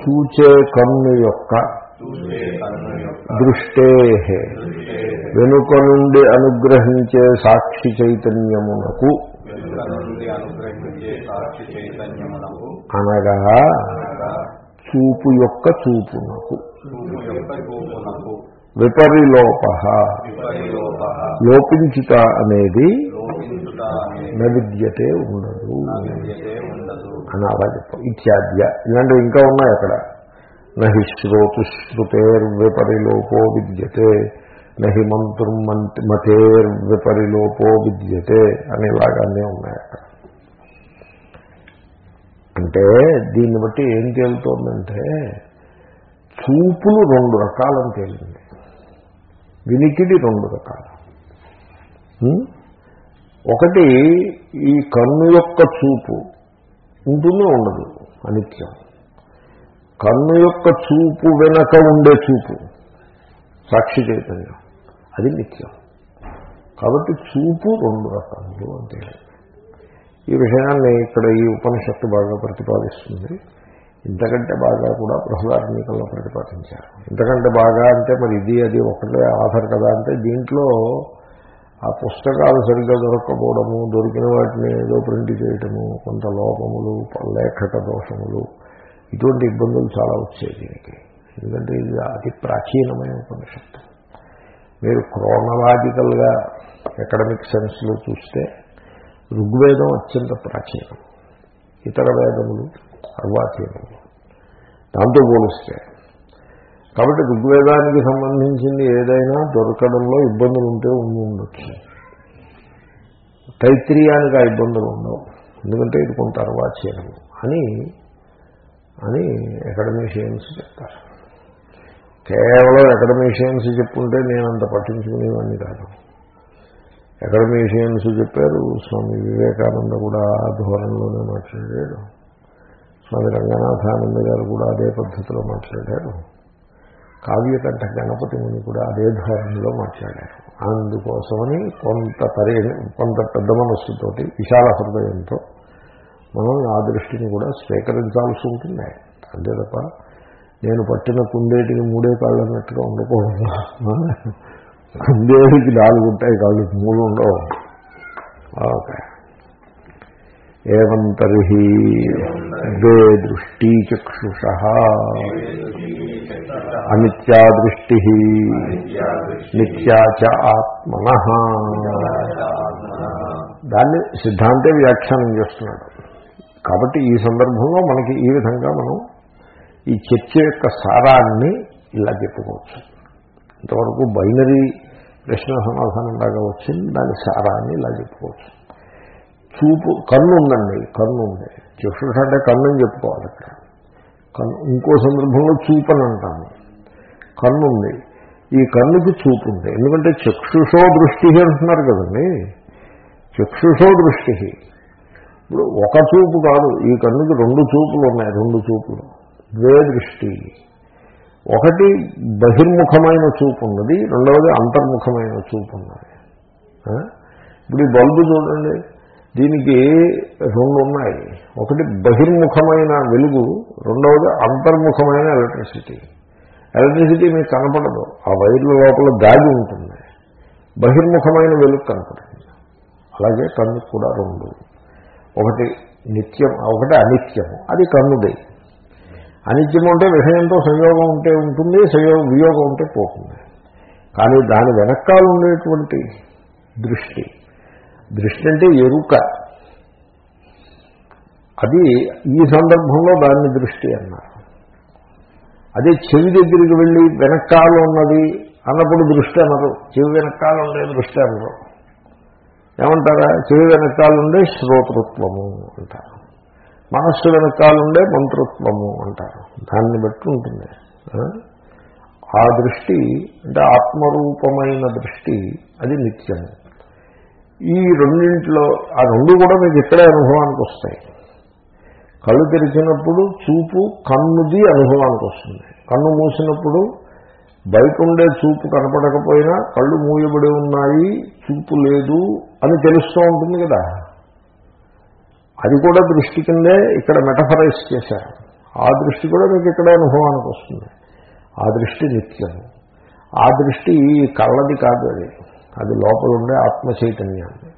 చూచే కన్ను యొక్క దృష్టే. వెనుక నుండి అనుగ్రహించే సాక్షి చైతన్యమునకు అనగా చూపు యొక్క చూపునకు విపరిలోప లోపించుట అనేది నవిద్యతే ఉండదు. అని అలా చెప్పాం. ఇత్యాద్య. ఇలాంటివి ఇంకా ఉన్నాయి అక్కడ. నహి శ్రోతుశ్రుతేర్విపరిలోపో విద్యతే. నహి మంత్రం మతేర్విపరిలోపో విద్యతే అని ఇలాగానే ఉన్నాయి అక్కడ. అంటే దీన్ని బట్టి ఏం తేలుతోందంటే చూపులు రెండు రకాలని తేలింది. వినికిడి రెండు రకాలు. ఒకటి ఈ కన్ను యొక్క చూపు ఉంటుంది ఉండదు అనిత్యం. కన్ను యొక్క చూపు వెనక ఉండే చూపు సాక్షి చైతన్యం. అది నిత్యం. కాబట్టి చూపు రెండు రకాలు అంతే ఈ విషయాన్ని ఇక్కడ ఈ ఉపనిషత్తు బాగా ప్రతిపాదిస్తుంది. ఇంతకంటే బాగా కూడా బృహదార్మికంలో ప్రతిపాదించారు. ఇంతకంటే బాగా అంటే మరి ఇది అది ఒకటే ఆధార్ కదా అంటే దీంట్లో ఆ పుస్తకాలు సరిగ్గా దొరకకపోవడము దొరికిన వాటిని ఏదో ప్రింట్ చేయటము కొంత లోపములు లేఖక దోషములు ఇటువంటి ఇబ్బందులు చాలా వచ్చాయి దీనికి. ఎందుకంటే ఇది అతి ప్రాచీనమైన ఉపనిషత్తు. మీరు క్రోనలాజికల్గా ఎకడమిక్ సెన్స్లో చూస్తే ఋగ్వేదం అత్యంత ప్రాచీనం. ఇతర వేదములు అర్వాచీనములు దాంతో పోలిస్తే కాబట్టి ఋగ్వేదానికి సంబంధించింది ఏదైనా దొరకడంలో ఇబ్బందులు ఉంటే ఉండి ఉండొచ్చు. తైత్రీయానికి ఆ ఇబ్బందులు ఉండవు. ఎందుకంటే ఇది కొంత అర్వాచీనము అని అని అకాడమిషియన్స్ చెప్తారు. కేవలం అకాడమిషియన్స్ చెప్పుంటే నేను అంత పట్టించుకునేవాడిని కాదు. అకాడమిషియన్స్ చెప్పారు స్వామి వివేకానంద కూడా ఆ ధోరణిలోనే మాట్లాడాడు. స్వామి రంగనాథానంద గారు కూడా అదే పద్ధతిలో మాట్లాడారు. కావ్యకంఠ గణపతి ముని కూడా అదే ధోరణిలో మాట్లాడారు. అందుకోసమని కొంత పరి కొంత పెద్ద మనస్సుతోటి విశాల హృదయంతో మనం ఆ దృష్టిని కూడా స్వీకరించాల్సి ఉంటుంది అంతే తప్ప నేను పట్టిన కుందేటికి మూడే కాళ్ళు అన్నట్టుగా ఉండకూడదు. కుందేటికి నాలుగు ఉంటాయి కాళ్ళు మూడు ఉండవు. ఓకే. ఏం తర్హి ద్వే దృష్టి చక్షుష. అనిత్యా దృష్టి. నిత్యాచ ఆత్మన. దాన్ని సిద్ధాంతే వ్యాఖ్యానం చేస్తున్నాడు. కాబట్టి ఈ సందర్భంలో మనకి ఈ విధంగా మనం ఈ చర్చ యొక్క సారాన్ని ఇలా చెప్పుకోవచ్చు. ఇంతవరకు బైనరీ ప్రశ్న సమాధానం లాగా వచ్చింది దాని సారాన్ని ఇలా చెప్పుకోవచ్చు. చూపు కన్ను ఉందండి కన్ను ఉంది. చక్షుష అంటే కన్ను అని చెప్పుకోవాలి అక్కడ. కన్ను ఇంకో సందర్భంలో చూపు అని అంటాము. కన్ను ఉంది. ఈ కన్నుకి చూపు ఉంది. ఎందుకంటే చక్షుషో దృష్టి అంటున్నారు కదండి. చక్షుషో దృష్టి. ఇప్పుడు ఒక చూపు కాదు ఈ కన్నుకి రెండు చూపులు ఉన్నాయి రెండు చూపులు. ద్వే దృష్టి ఒకటి బహిర్ముఖమైన చూపు ఉన్నది రెండవది అంతర్ముఖమైన చూపు ఉన్నది. ఇప్పుడు ఈ బల్బు చూడండి దీనికి రెండు ఉన్నాయి. ఒకటి బహిర్ముఖమైన వెలుగు రెండవది అంతర్ముఖమైన ఎలక్ట్రిసిటీ. ఎలక్ట్రిసిటీ మీకు కనపడదు ఆ వైర్ల లోపల దాగి ఉంటుంది. బహిర్ముఖమైన వెలుగు కనపడుతుంది. అలాగే కన్ను కూడా రెండు. ఒకటి నిత్యం ఒకటి అనిత్యము అది కన్నుదే. అనిత్యం ఉంటే విషయంతో సంయోగం ఉంటే ఉంటుంది సంయోగం వియోగం ఉంటే పోతుంది. కానీ దాని వెనకాల ఉండేటువంటి దృష్టి దృష్టి అంటే ఎరుక. అది ఈ సందర్భంలో దాన్ని దృష్టి అన్నారు. అదే చెవి దగ్గరికి వెళ్ళి వెనకాల ఉన్నది అన్నప్పుడు దృష్టి అనరు. చెవి వెనకాల ఉండే దృష్టి అనరు. ఏమంటారా? చెవి వెనకాల ఉండే శ్రోతృత్వము అంటారు. మనస్సు వెనకాలండే మంత్రత్వము అంటారు. దాన్ని బట్టి ఉంటుంది. ఆ? ఆ దృష్టి అంటే ఆత్మరూపమైన దృష్టి అది నిత్యము. ఈ రెండింటిలో ఆ రెండు కూడా మీకు ఇక్కడే అనుభవానికి వస్తాయి. కళ్ళు తెరిచినప్పుడు చూపు కన్నుది అనుభవానికి వస్తుంది. కన్ను మూసినప్పుడు బయట ఉండే చూపు కనపడకపోయినా కళ్ళు మూయబడి ఉన్నాయి చూపు లేదు అని తెలుస్తూ ఉంటుంది కదా. అది కూడా దృష్టి కిందే ఇక్కడ మెటఫరైజ్ చేశారు. ఆ దృష్టి కూడా మీకు ఇక్కడే అనుభవానికి వస్తుంది. ఆ దృష్టి నిత్యం. ఆ దృష్టి కళ్ళది కాదు అది. అది లోపల ఉండే ఆత్మ చైతన్యాన్ని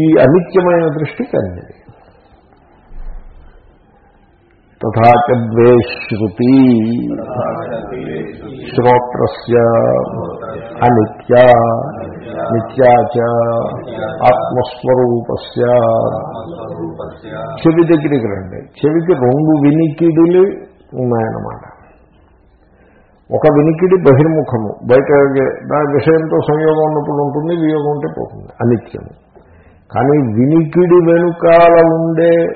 ఈ అనిత్యమైన దృష్టి కన్నది. తథాచ ద్వే శృతి శ్రోత్రస్య అనిత్య. నిత్యాచ ఆత్మస్వరూపస్య. చెవి దగ్గరికి రండి చెవికి రెండు వినికిడులు ఉన్నాయన్నమాట. ఒక వినికిడి బహిర్ముఖము. బయట దాని విషయంతో సంయోగం ఉన్నప్పుడు ఉంటుంది వియోగం ఉంటే పోతుంది. అనిత్యము. కానీ వినికిడి వెనుకాల ఉండే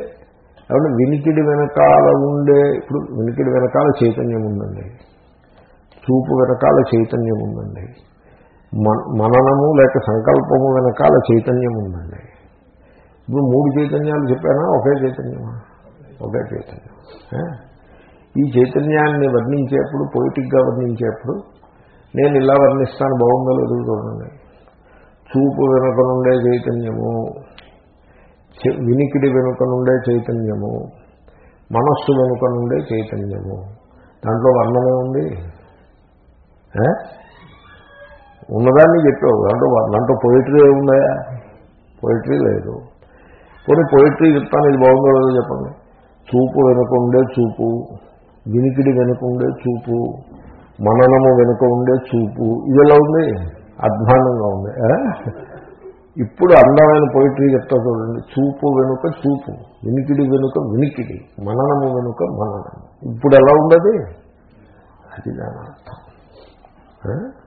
కాబట్టి వినికిడి వెనకాల ఉండే ఇప్పుడు వినికిడి వెనకాల చైతన్యం ఉందండి. చూపు వెనకాల చైతన్యం ఉందండి. మననము లేక సంకల్పము వెనకాల చైతన్యం ఉందండి ఇప్పుడు మూడు చైతన్యాలు చెప్పానా? ఒకే చైతన్యమా? ఒకే చైతన్యం. ఈ చైతన్యాన్ని వర్ణించేప్పుడు పొయిటిక్గా వర్ణించేప్పుడు నేను ఇలా వర్ణిస్తాను బాగుందో లేదో చూడండి. చూపు వెనుక నుండే చైతన్యము వినికిడి వెనుక నుండే చైతన్యము మనస్సు వెనుక నుండే చైతన్యము. దాంట్లో వర్ణమే ఉంది ఉన్నదాన్ని చెప్పావు. దాంట్లో దాంట్లో పోయిటరీ ఏముందా? పోయిటరీ లేదు. పోనీ పోయిటరీ చెప్తాను ఇది బాగుందో లేదో చెప్పండి. చూపు వెనుక ఉండే చూపు వినికిడి వెనుక ఉండే చూపు మననము వెనుక ఉండే చూపు ఇది ఎలా ఉంది? అధ్వానంగా ఉంది. ఇప్పుడు అందమైన పోయిటరీ చెప్తా చూడండి. చూపు వెనుక చూపు వినికిడి వెనుక వినికిడి మననము వెనుక మననము. ఇప్పుడు ఎలా ఉండదు? అది దాని అర్థం.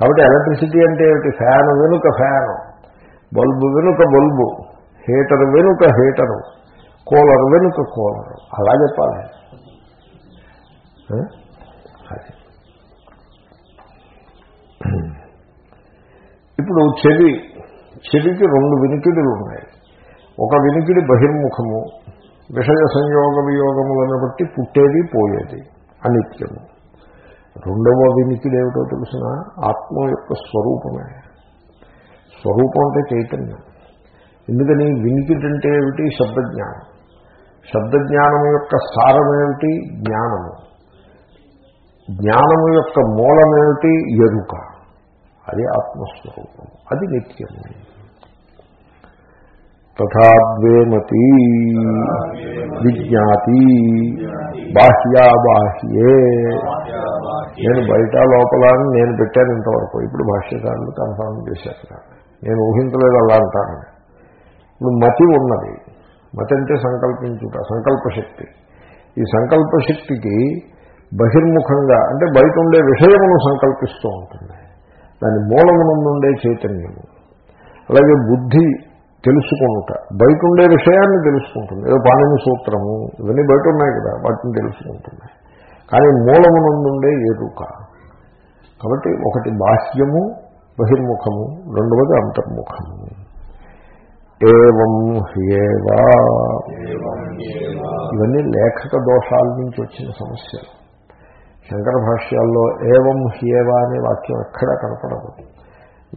కాబట్టి ఎలక్ట్రిసిటీ అంటే ఏమిటి? ఫ్యాన్ వెనుక ఫ్యాను బల్బు వెనుక బల్బు హీటర్ వెనుక హీటరు కూలర్ వెనుక కూలరు. అలా చెప్పాలి. అది. ఇప్పుడు చెవి చెవికి రెండు వినికిడులు ఉన్నాయి. ఒక వినికిడి బహిర్ముఖము విషయ సంయోగ వియోగములను బట్టి పుట్టేది పోయేది అనిత్యము. రెండవ వినికిడి ఏమిటో తెలిసిన? ఆత్మ యొక్క స్వరూపమే. స్వరూపం అంటే చైతన్యం. ఎందుకని? వినికిడంటే ఏమిటి? శబ్దజ్ఞానం. శబ్దజ్ఞానం యొక్క సారమేమిటి జ్ఞానము. జ్ఞానము యొక్క మూలమేమిటి ఎరుక. అది ఆత్మస్వరూపం. అది నిత్యము. తథాద్వేమతి విజ్ఞాతి బాహ్యాబాహ్యే నేను బయట లోపల అని నేను పెట్టాను ఇంతవరకు. ఇప్పుడు భాష్యకారులు కన్ఫర్మ్ చేశారు. నేను ఊహించలేదు అలా అంటాను. ఇప్పుడు మతి ఉన్నది. మతి అంటే సంకల్పించుట సంకల్పశక్తి. ఈ సంకల్పశక్తికి బహిర్ముఖంగా అంటే బయట ఉండే విషయమును సంకల్పిస్తూ ఉంటుంది. దాని మూలమునందుండే చైతన్యము. అలాగే బుద్ధి తెలుసుకొనుట బయట ఉండే విషయాన్ని తెలుసుకుంటుంది. ఏదో పాణిని సూత్రము ఇవన్నీ బయట ఉన్నాయి కదా వాటిని తెలుసుకుంటుంది. కానీ మూలమునందుండే ఎరుక. కాబట్టి ఒకటి బాహ్యము బహిర్ముఖము రెండవది అంతర్ముఖము. ఏవం హ్యేవా ఇవన్నీ లేఖక దోషాల నుంచి వచ్చిన సమస్యలు. శంకర భాష్యాల్లో ఏవం హ్యేవా అనే వాక్యం ఎక్కడా కనపడదు.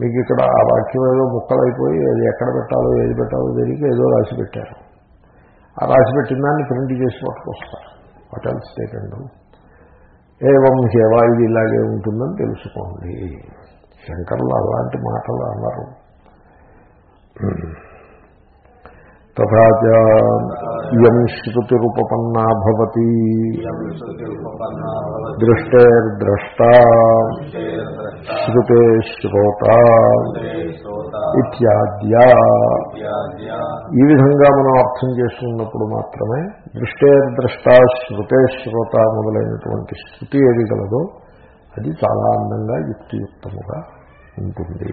మీకు ఇక్కడ ఆ వాక్యం ఏదో ముక్కలైపోయి అది ఎక్కడ పెట్టాలో ఏది పెట్టాలో తెలియక ఏదో రాసి పెట్టారు. ఆ రాసి పెట్టిన దాన్ని ప్రింట్ చేసి పట్టుకొస్తారు. హోటల్ స్టేకండు ఏవం హేవా ఇది ఇలాగే ఉంటుందని తెలుసుకోండి. శంకర్లు అలాంటి మాటలు అన్నారు hmm. తథాచ ఇయం శృతిరుపపన్నా భవతి దృష్టేర్ద్రష్ట శృతే శ్రోత ఇత్యాద్యా. ఈ విధంగా మనం అర్థం చేసుకున్నప్పుడు మాత్రమే దృష్టేర్ద్రష్ట శ్రుతే శ్రోత మొదలైనటువంటి శృతి ఏది కలదో అది చాలా అందంగా యుక్తియుక్తముగా ఉంటుంది.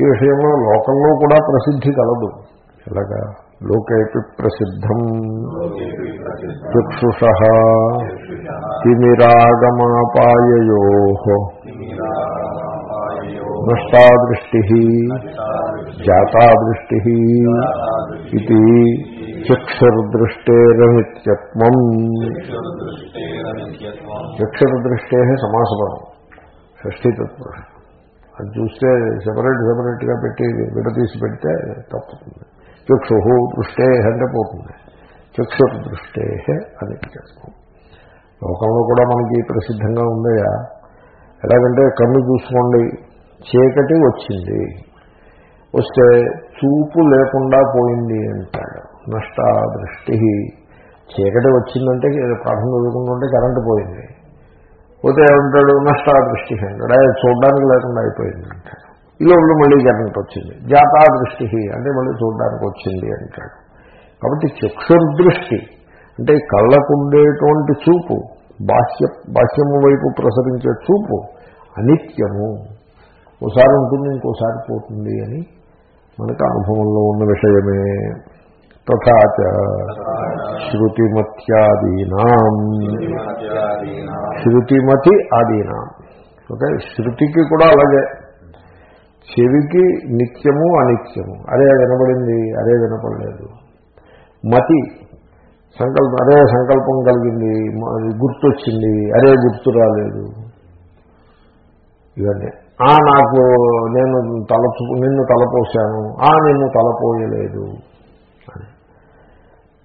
ఈ విషయంలో లోకంలో కూడా ప్రసిద్ధి కలదు. ఎలాగా లోకేపి ప్రసిద్ధం చక్షుష తిమిరాగమాపాయయో నష్టాదృష్టి జాతాదృష్టి ఇది చక్షుర్దృష్టేరనిత్యత్వం చక్షుర్దృష్టే సమాసపదం షష్ఠీ తత్పురుష అది చూస్తే సెపరేట్ సెపరేట్గా పెట్టి విడదీసి పెడితే తప్పుతుంది. చక్షు దృష్టే అంటే పోతుంది. చక్షుర్దృష్టే అనిత్యత్వం లోకంలో కూడా మనకి ప్రసిద్ధంగా ఉందయా? ఎలాగంటే కన్ను చూసుకోండి చీకటి వచ్చింది. వస్తే చూపు లేకుండా పోయింది అంటాడు. నష్టాదృష్టి చీకటి వచ్చిందంటే పాఠం చదువుకుంటుంటే కరెంటు పోయింది. పోతే ఏమంటాడు? నష్టాదృష్టి అంటాడు. అది చూడడానికి లేకుండా అయిపోయింది అంటాడు. ఈ లోపల మళ్ళీ కరెంట్ వచ్చింది. జాతాదృష్టి అంటే మళ్ళీ చూడడానికి వచ్చింది అంటాడు కాబట్టి చక్షుర్దృష్టి అంటే కళ్ళకుండేటువంటి చూపు బాహ్య బాహ్యము వైపు ప్రసరించే చూపు అనిత్యము. ఓసారి ఉంటుంది ఇంకోసారి పోతుంది అని మనకు అనుభవంలో ఉన్న విషయమే. తథాచ శృతిమత్యాదీనా. శృతిమతి ఆదీనా. ఓకే శృతికి కూడా అలాగే చెవికి నిత్యము అనిత్యము. అరే వినబడింది అదే వినపడలేదు. మతి సంకల్పం అదే సంకల్పం కలిగింది గుర్తొచ్చింది అరే గుర్తు రాలేదు. ఇవన్నీ. ఆ నాకు నేను తలపు నిన్ను తలపోసాను ఆ నిన్ను తలపోయలేదు. అని.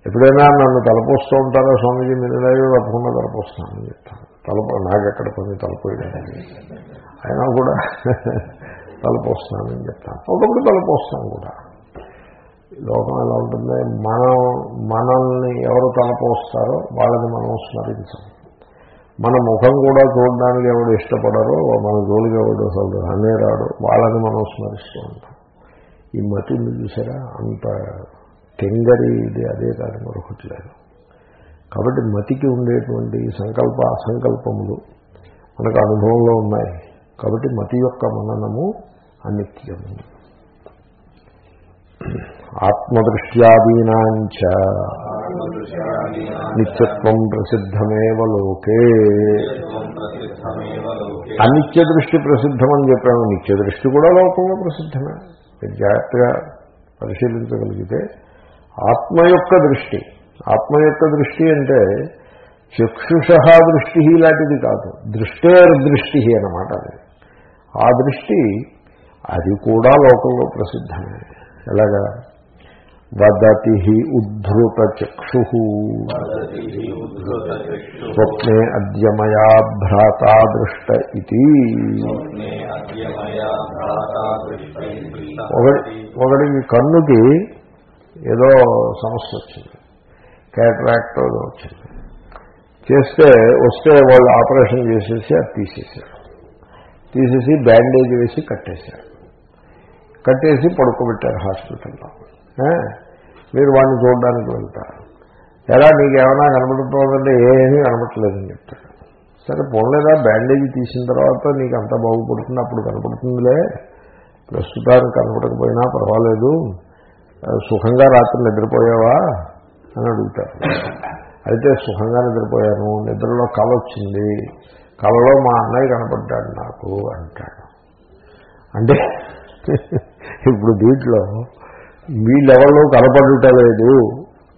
ఎప్పుడైనా నన్ను తలపోస్తూ ఉంటారో స్వామీజీ? మీరు తప్పకుండా తలపోస్తానని చెప్తాను తలప నాకెక్కడ పని తలపోయలేదని అయినా కూడా తలపోస్తానని చెప్తాను. ఒకప్పుడు తలపోస్తాను కూడా. లోకం ఎలా ఉంటుంది? మనం మనల్ని ఎవరు తలపోస్తారో వాళ్ళని మనం స్మరించాం. మన ముఖం కూడా చూడడానికి ఎవడు ఇష్టపడరో మన జోలికి ఎవడు అసలు అనే రాడు వాళ్ళని మనం స్మరిస్తూ ఉంటాం. ఈ మతిని చూసారా? అంత తెంగరి ఇది అదే కాదు మరొకటి లేదు. కాబట్టి మతికి ఉండేటువంటి సంకల్ప అసంకల్పములు మనకు అనుభవంలో ఉన్నాయి. కాబట్టి మతి యొక్క మననము అనిత్యము ఆత్మదృష్ట్యాదీనాంచ నిత్యత్వం ప్రసిద్ధమేవ లోకే. అనిత్య దృష్టి ప్రసిద్ధమని చెప్పాము. నిత్య దృష్టి కూడా లోకంలో ప్రసిద్ధమే. మీరు జాగ్రత్తగా పరిశీలించగలిగితే ఆత్మ యొక్క దృష్టి. ఆత్మ యొక్క దృష్టి అంటే చక్షుష దృష్టి లాంటిది కాదు. దృష్టేర్ దృష్టి అన్నమాట అది. ఆ దృష్టి అది కూడా లోకంలో ప్రసిద్ధమే. ఎలాగా? వదతి ఉద్ధృత చక్షు. స్వప్నే అద్యమయా భ్రాత దృష్ట ఇది ఒకటి కన్నుకి ఏదో సమస్య వచ్చింది. క్యాట్రాక్ట్ ఏదో వచ్చింది. చేస్తే వస్తే వాళ్ళు ఆపరేషన్ చేసేసి అది తీసేశారు. తీసేసి బ్యాండేజ్ వేసి కట్టేశారు. కట్టేసి పడుకోబెట్టారు హాస్పిటల్లో. మీరు వాడిని చూడడానికి వెళ్తారు. ఎలా నీకు ఏమైనా కనబడుతుందంటే ఏమీ కనబడట్లేదని చెప్తాడు. సరే పోలేదా బ్యాండేజ్ తీసిన తర్వాత నీకు అంత బాగుపడుతుంది అప్పుడు కనపడుతుందిలే ప్రస్తుతానికి కనపడకపోయినా పర్వాలేదు. సుఖంగా రాత్రి నిద్రపోయావా? అని అడుగుతారు. అయితే సుఖంగా నిద్రపోయాను నిద్రలో కళ వచ్చింది. కళలో మా అన్నయ్య కనపడ్డాడు నాకు అంటాడు. అంటే ఇప్పుడు దీంట్లో వీళ్ళెవరిలో కనపడుట లేదు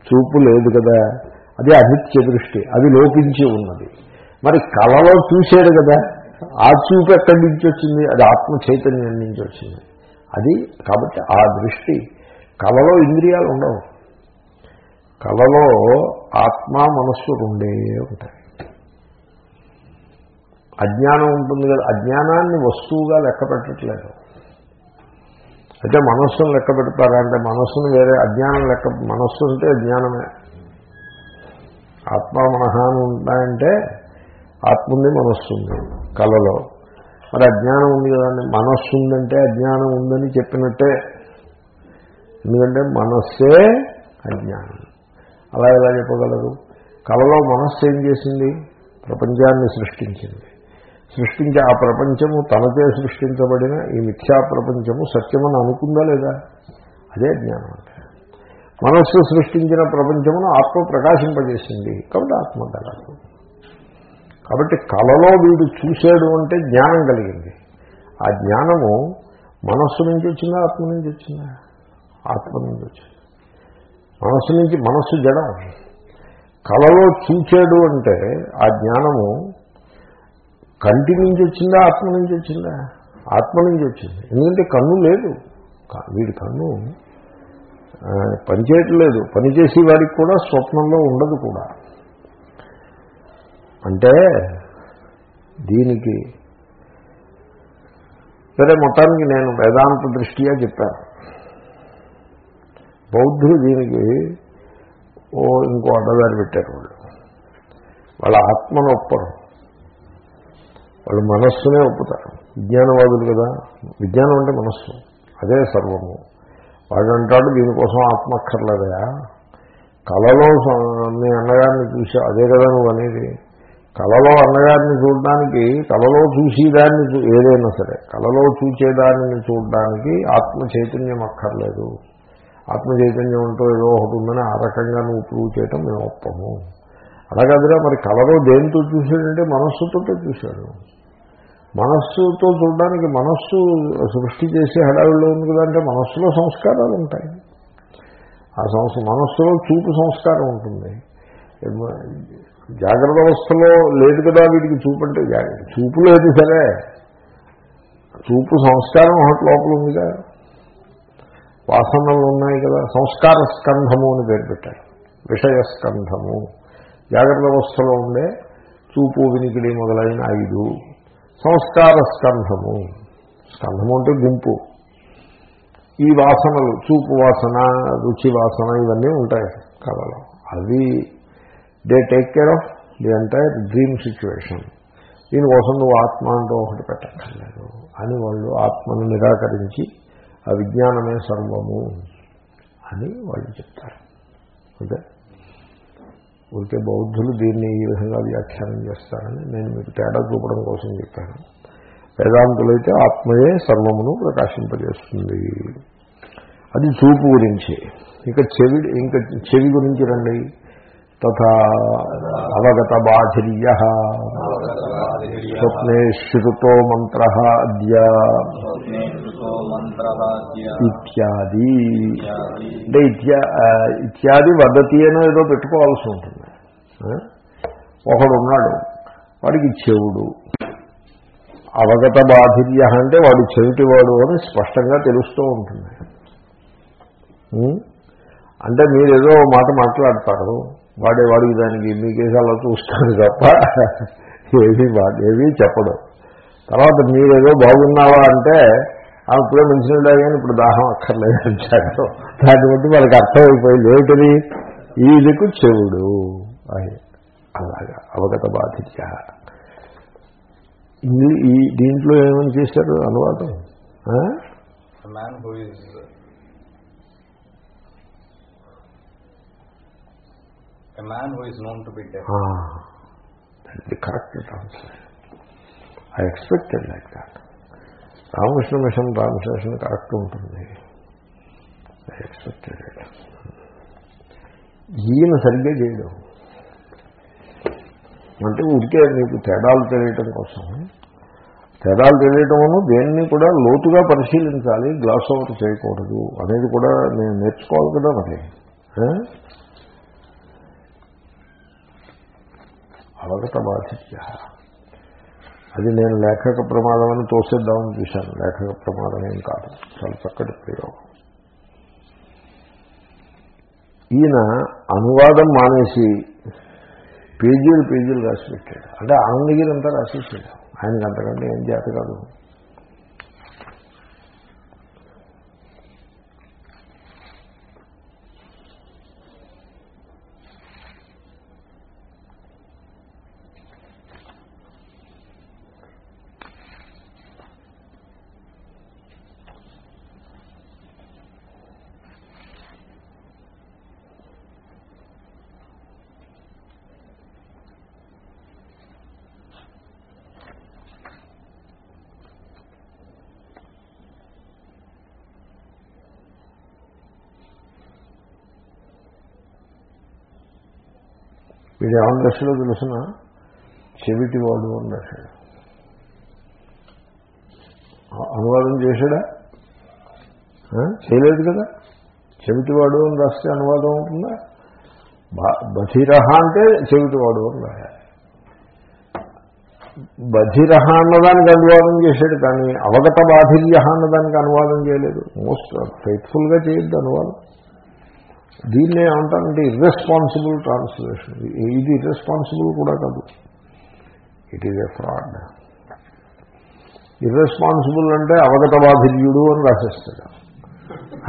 చూపు లేదు కదా. అది అనిత్య దృష్టి అది లోపించి ఉన్నది. మరి కళలో చూశాడు కదా. ఆ చూపు ఎక్కడి నుంచి వచ్చింది? అది ఆత్మ చైతన్యం నుంచి వచ్చింది. అది కాబట్టి ఆ దృష్టి. కళలో ఇంద్రియాలు ఉండవు. కళలో ఆత్మ మనస్సు రెండే ఉంటాయి. అజ్ఞానం ఉంటుంది కదా. అజ్ఞానాన్ని వస్తువుగా లెక్క పెట్టట్లేదు. అయితే మనస్సును లెక్క పెడతారా? అంటే మనస్సును వేరే అజ్ఞానం లెక్క మనస్సు అంటే అజ్ఞానమే. ఆత్మ మనహాన్ని ఉంటాయంటే ఆత్మ ఉంది మనస్సు ఉంది కళలో మరి అజ్ఞానం ఉంది కదండి. మనస్సు ఉందంటే అజ్ఞానం ఉందని చెప్పినట్టే. ఎందుకంటే మనస్సే అజ్ఞానం. అలా ఎలా చెప్పగలరు? కళలో మనస్సు ఏం చేసింది? ప్రపంచాన్ని సృష్టించింది. సృష్టించే ఆ ప్రపంచము తనచే సృష్టించబడిన ఈ మిథ్యా ప్రపంచము సత్యమని అనుకుందా లేదా? అదే జ్ఞానం అంటే. మనస్సు సృష్టించిన ప్రపంచమును ఆత్మ ప్రకాశింపజేసింది. కాబట్టి ఆత్మ కలదు కాబట్టి కళలో వీడు చూశాడు అంటే జ్ఞానం కలిగింది. ఆ జ్ఞానము మనస్సు నుంచి వచ్చిందా ఆత్మ నుంచి వచ్చిందా? ఆత్మ నుంచి వచ్చింది. మనస్సు నుంచి మనస్సు జడం. కళలో చూచాడు అంటే ఆ జ్ఞానము కంటి నుంచి వచ్చిందా ఆత్మ నుంచి వచ్చిందా? ఆత్మ నుంచి వచ్చింది. ఎందుకంటే కన్ను లేదు. వీడి కన్ను పనిచేయట్లేదు. పనిచేసి వాడికి కూడా స్వప్నంలో ఉండదు కూడా. అంటే దీనికి సరే మొత్తానికి నేను వేదాంత దృష్ట్యా చెప్పాను బౌద్ధులు దీనికి ఓ ఇంకో అడ్డదారి పెట్టారు వాళ్ళు. వాళ్ళ ఆత్మను ఒప్పరు వాళ్ళు మనస్సునే ఒప్పుతారు. విజ్ఞానవాదులు కదా. విజ్ఞానం అంటే మనస్సు. అదే సర్వము. వాడు అంటాడు దీనికోసం ఆత్మక్కర్లేదయా కళలో మీ అన్నగారిని చూసా అదే కదా నువ్వు అనేది. కళలో అన్నగారిని చూడడానికి కళలో చూసేదాన్ని చూ- ఏదైనా సరే కళలో చూచేదానిని చూడడానికి ఆత్మ చైతన్యం అక్కర్లేదు. ఆత్మ చైతన్యం అంటూ ఏదో ఒకటి ఉందని ఆ రకంగా నువ్వు ప్రూవ్ చేయటం మేము ఒప్పము. అలాగదిరా మరి కళలో దేనితో చూశాడంటే మనస్సుతో చూశాడు. మనస్సుతో చూడడానికి మనస్సు సృష్టి చేసే హడావిడిలో ఉంది కదంటే అంటే మనస్సులో సంస్కారాలు ఉంటాయి. ఆ సంస్థ మనస్సులో చూపు సంస్కారం ఉంటుంది. జాగ్రత్త అవస్థలో లేదు కదా వీటికి చూపు అంటే చూపు లేదు సరే. చూపు సంస్కారం ఒకటి లోపల ఉందిగా వాసనలు ఉన్నాయి కదా. సంస్కార స్కంధము అని పేరు పెట్టారు. విషయ స్కంధము. జాగ్రత్త అవస్థలో ఉండే చూపు వినికిడి మొదలైన ఐదు. సంస్కార స్కంధము. స్కంధము అంటే గుంపు. ఈ వాసనలు చూపు వాసన రుచి వాసన ఇవన్నీ ఉంటాయి కళలో అవి they take care of the entire dream situation దీనికోసం నువ్వు ఆత్మ అంటూ ఒకటి పెట్టక్కర్లేదు. అని వాళ్ళు ఆత్మను నిరాకరించి ఆ విజ్ఞానమే సర్వము అని వాళ్ళు చెప్తారు. అంటే ఊరికే బౌద్ధులు దీన్ని ఈ విధంగా వ్యాఖ్యానం చేస్తారని నేను మీకు తేడా చూపడం కోసం చెప్పాను. వేదాంతులైతే ఆత్మయే సర్వమును ప్రకాశింపజేస్తుంది. అది చూపు గురించి. ఇక చెవి ఇంకా చెవి గురించి రండి. తథా అవగత బాధిర్య. స్వప్నే శ్రుతో మంత్ర అద్య. ఇత్యాది. అంటే ఇత్యా ఇత్యాది వదతి అని ఏదో పెట్టుకోవాల్సి ఉంటుంది. ఒకడున్నాడు. ఒకడు ఉన్నాడు వాడికి చెవుడు. అవగత బాధిర్య అంటే వాడు చెవిటివాడు అని స్పష్టంగా తెలుస్తూ ఉంటుంది. అంటే మీరు ఏదో మాట మాట్లాడతారు. వాడే వాడికి దానికి మీకేసి అలా చూస్తారు తప్ప ఏవి ఏవి చెప్పడు. తర్వాత మీరేదో బాగున్నావా అంటే ఆ ఇప్పుడే మంచినీళ్ళు కానీ ఇప్పుడు దాహం అక్కర్లేదు అంటారు దాన్ని బట్టి వాళ్ళకి అర్థమైపోయింది. ఏమిటది? ఈదికు చెవుడు. అలాగా అవగత బాధిత్య. ఈ- దీంట్లో ఏమని చేశారు అనువాదం. The correct translation I expected like that Ramakrishna Mission translation correct ఉంటుంది. ఐ ఎక్స్పెక్టెడ్ ఈయన సరిగ్గా చేయడం. అంటే ఉడికే మీకు తేడాలు తెలియటం కోసం. తేడాలు తెలియటమును దేన్ని కూడా లోతుగా పరిశీలించాలి గ్లాస్ ఓవర్ చేయకూడదు అనేది కూడా నేను నేర్చుకోవాలి కదా మరి. అవగత బాధిత్య. అది నేను లేఖక ప్రమాదం అని తోసేద్దామని చూశాను. లేఖక ప్రమాదం ఏం కాదు. చాలా చక్కటి ప్రయోగం. ఈయన అనువాదం మానేసి పేజీలు పేజీలు రాసి పెట్టాడు అంటే ఆనందగిరి అంతా రాసేసాడు ఆయనకి అంతకంటే ఏం చేత కాదు. వీడు ఏమని దశలో తెలుసిన? చెవిటివాడు అని రాశాడు. అనువాదం చేశాడా? చేయలేదు కదా? చెవిటివాడు అని రాస్తే అనువాదం అవుతుందా బధిరహ అంటే చెవిటివాడు అని రాయాలి. బధిరహ అన్నదానికి అనువాదం చేశాడు కానీ అవగత బాధిర్య అన్నదానికి అనువాదం చేయలేదు. మోస్ట్ ఫెయిత్ఫుల్గా చేయొద్దు అనువాదం. దీన్నే ఏమంటారంటే ఇర్రెస్పాన్సిబుల్ ట్రాన్స్లేషన్ ఇది ఇర్రెస్పాన్సిబుల్ కూడా కాదు. It is a fraud irresponsible అంటే అవగత బాధిర్యుడు అని రాసేస్తాడు.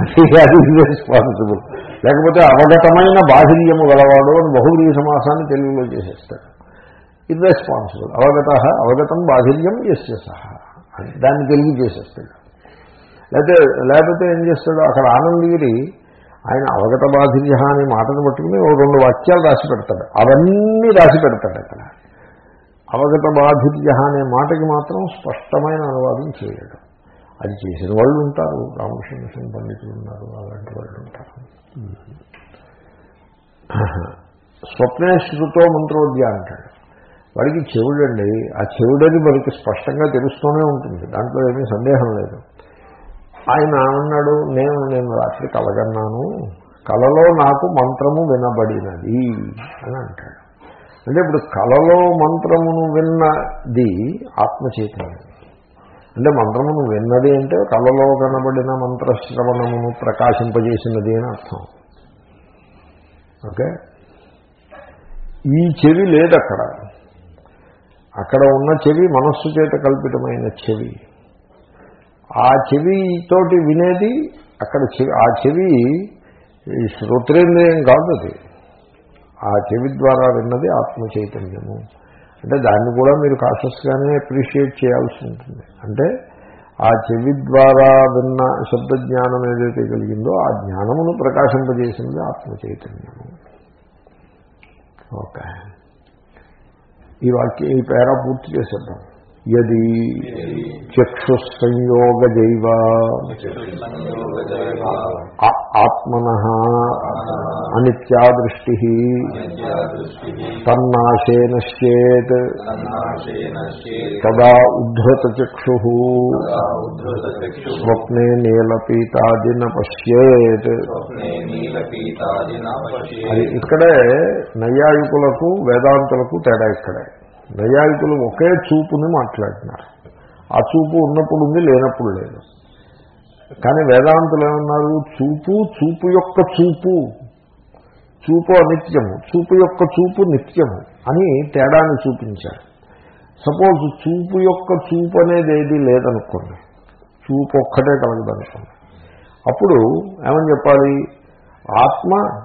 అది అది ఇర్రెస్పాన్సిబుల్ లేకపోతే అవగతమైన బాధిర్యము గలవాడు అని బహువ్రీహి సమాసాన్ని తెలుగులో చేసేస్తాడు. ఇర్రెస్పాన్సిబుల్ అవగత అవగతం బాధిర్యం ఎస్య సహా దాన్ని తెలుగు చేసేస్తాడు. లేకపోతే లేకపోతే ఏం చేస్తాడు? అక్కడ ఆనందగిరి ఆయన అవగత బాధిర్య అనే మాటను పట్టుకుని ఓ రెండు వాక్యాలు రాసి పెడతాడు. అవన్నీ రాసి పెడతాడు అక్కడ. అవగత బాధిర్య అనే మాటకి మాత్రం స్పష్టమైన అనువాదం చేయడు. అది చేసిన వాళ్ళు ఉంటారు రామకృష్ణ మిషన్ పండితులు ఉన్నారు అలాంటి వాళ్ళు ఉంటారు. స్వప్నే శృతో మంత్రోద్య అంటాడు. వాడికి చెవుడండి ఆ చెవుడని మనకి స్పష్టంగా తెలుస్తూనే ఉంటుంది. దాంట్లో ఏమీ సందేహం లేదు. ఆయన అన్నాడు నేను నేను రాత్రి కలగన్నాను. కలలో నాకు మంత్రము వినబడినది అని అంటాడు. అంటే ఇప్పుడు కలలో మంత్రమును విన్నది ఆత్మచైతన్యం. అంటే మంత్రమును విన్నది అంటే కలలో కనబడిన మంత్రశ్రవణమును ప్రకాశింపజేసినది అని అర్థం. ఓకే? ఈ చెవి లేదక్కడ. అక్కడ ఉన్న చెవి మనస్సు చేత కల్పితమైన చెవి. ఆ చెవితోటి వినేది అక్కడ చెవి ఆ చెవి ఈ శ్రోత్రేంద్రియం కాదు అది. ఆ చెవి ద్వారా విన్నది ఆత్మ చైతన్యము. అంటే దాన్ని కూడా మీరు కాషస్గానే అప్రిషియేట్ చేయాల్సి ఉంటుంది. అంటే ఆ చెవి ద్వారా విన్న శబ్దజ్ఞానం ఏదైతే కలిగిందో ఆ జ్ఞానమును ప్రకాశింపజేసింది ఆత్మ చైతన్యము. ఓకే. ఈ వాక్య ఈ పేరా పూర్తి చేసేద్దాం. యది చక్షుసంయోగజైవ ఆత్మన అనిత్యాదృష్టి తన్నాశేనశ్చేత్ తదా ఉద్ధృతచక్షు స్వప్నే నీలపీతాదిన పశ్యేత్ అది ఇక్కడే నైయాయికులకు వేదాంతులకు తేడా ఇక్కడే నైయాయికులు ఒకే చూపుని మాట్లాడినారు. ఆ చూపు ఉన్నప్పుడు ఉంది లేనప్పుడు లేదు. కానీ వేదాంతులు ఏమన్నారు? చూపు చూపు యొక్క చూపు. చూపు అనిత్యము చూపు యొక్క చూపు నిత్యము అని తేడాన్ని చూపించారు. సపోజ్ చూపు యొక్క చూపు అనేది ఏది లేదనుకోండి. చూపు ఒక్కటే కలగదనుకోండి. అప్పుడు ఏమని చెప్పాలి? ఆత్మ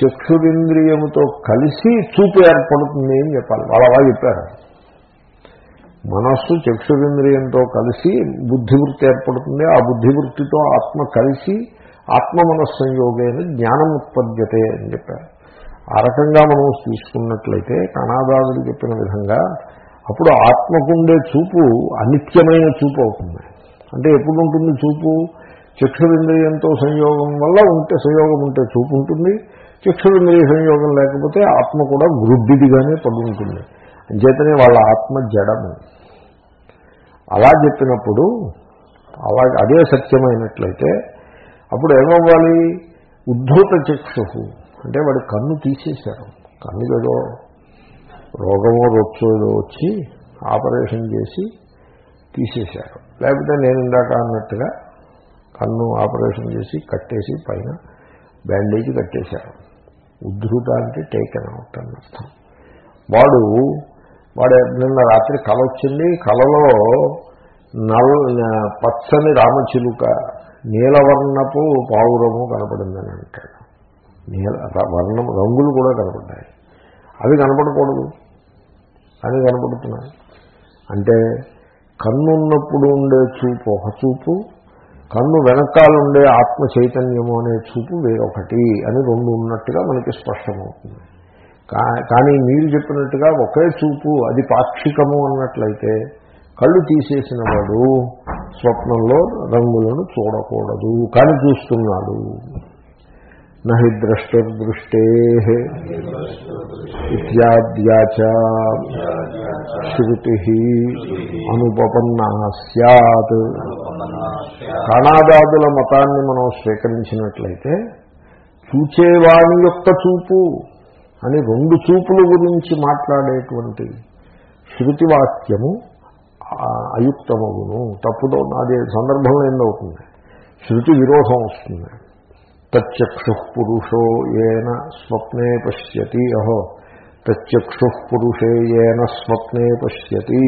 చక్షురింద్రియముతో కలిసి చూపు ఏర్పడుతుంది అని చెప్పాలి. వాళ్ళు అలా చెప్పారు. మనస్సు చక్షురింద్రియంతో కలిసి బుద్ధివృత్తి ఏర్పడుతుంది. ఆ బుద్ధివృత్తితో ఆత్మ కలిసి ఆత్మ మనస్సంయోగైన జ్ఞానం ఉత్పద్యతే అని చెప్పారు. ఆ రకంగా మనం తీసుకున్నట్లయితే కణాదాదులు చెప్పిన విధంగా అప్పుడు ఆత్మకుండే చూపు అనిత్యమైన చూపు అవుతుంది. అంటే ఎప్పుడు ఉంటుంది చూపు? చక్షురింద్రియంతో సంయోగం వల్ల ఉంటే సంయోగం ఉంటే చూపు ఉంటుంది. చక్షురింద్రియ సంయోగం లేకపోతే ఆత్మ కూడా వృద్ధిదిగానే పడుతుంది అంచేతనే వాళ్ళ ఆత్మ జడము. అలా చెప్పినప్పుడు అలా అదే సత్యమైనట్లయితే అప్పుడు ఏమవ్వాలి? ఉద్ధూత చక్షు అంటే వాడు కన్ను తీసేశారు. కన్ను ఏదో రోగమో రొచ్చో ఏదో వచ్చి ఆపరేషన్ చేసి తీసేశారు. లేకపోతే నేను ఇందాక అన్నట్టుగా కన్ను ఆపరేషన్ చేసి కట్టేసి పైన బ్యాండేజ్ కట్టేశారు. ఉద్ధృత అంటే టేకెన్ అవుట్ అని అర్థం. వాడు వాడు నిన్న రాత్రి కళ వచ్చింది కళలో నల్ పచ్చని రామచిలుక నీలవర్ణపు పావురము కనపడిందని అంటాడు. నీల ర- వర్ణం రంగులు కూడా కనపడ్డాయి. అవి కనపడకూడదు. అవి కనపడుతున్నాయి. అంటే కన్ను ఉన్నప్పుడు ఉండే చూపు ఒక చూపు కన్ను వెనకాలండే ఆత్మ చైతన్యము అనే చూపు వేరొకటి అని రెండు ఉన్నట్టుగా మనకి స్పష్టమవుతుంది. కా- కానీ మీరు చెప్పినట్టుగా ఒకే చూపు అది పాక్షికము అన్నట్లయితే కళ్ళు తీసేసిన వాడు స్వప్నంలో రంగులను చూడకూడదు కానీ చూస్తున్నాడు. నహి ద్రష్టదృష్టే ఇత్యాద్యాచ శృతి అనుపపన్నా సత్ కణాదాదుల మతాన్ని మనం స్వీకరించినట్లయితే చూచేవాణి యొక్క చూపు అని రెండు చూపుల గురించి మాట్లాడేటువంటి శృతి వాక్యము అయుక్తమగును. తప్పుదో నాది సందర్భంలో ఏందవుతుంది శృతి విరోధం వస్తుంది. ప్రత్యక్ష పురుషో ఏన స్వప్నే పశ్యతి అహో. ప్రత్యక్షు పురుషే ఏన స్వప్నే పశ్యతి.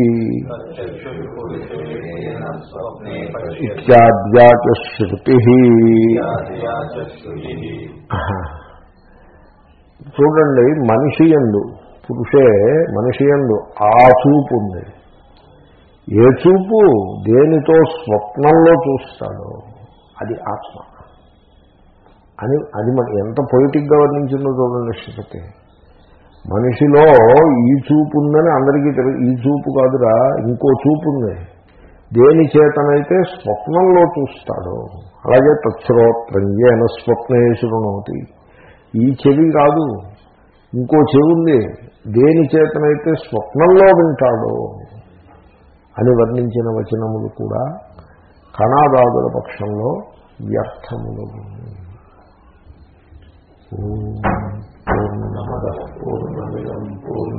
ఇత్యాద్యాచ శృతి చూడండి మనిషి ఎందు పురుషే మనిషి ఎందు ఆ చూపు ఉంది. ఏ చూపు దేనితో స్వప్నంలో చూస్తాడో అది ఆత్మ. అని అది మన ఎంత పొయిటిక్గా వర్ణించిందో చూడండి శృతి. మనిషిలో ఈ చూపు ఉందని అందరికీ తెలుసు ఈ చూపు కాదురా ఇంకో చూపు ఉంది దేని చేతనైతే స్వప్నంలో చూస్తాడో అలాగే తత్స్రోత్రంజేన స్వప్నే ఈ చెవి కాదు ఇంకో చెవి ఉంది దేని చేతనైతే స్వప్నంలో వింటాడో అని వర్ణించిన వచనములు కూడా కణాదాదుల పక్షంలో వ్యర్థములు. పూర్ణమిదం పూర్ణ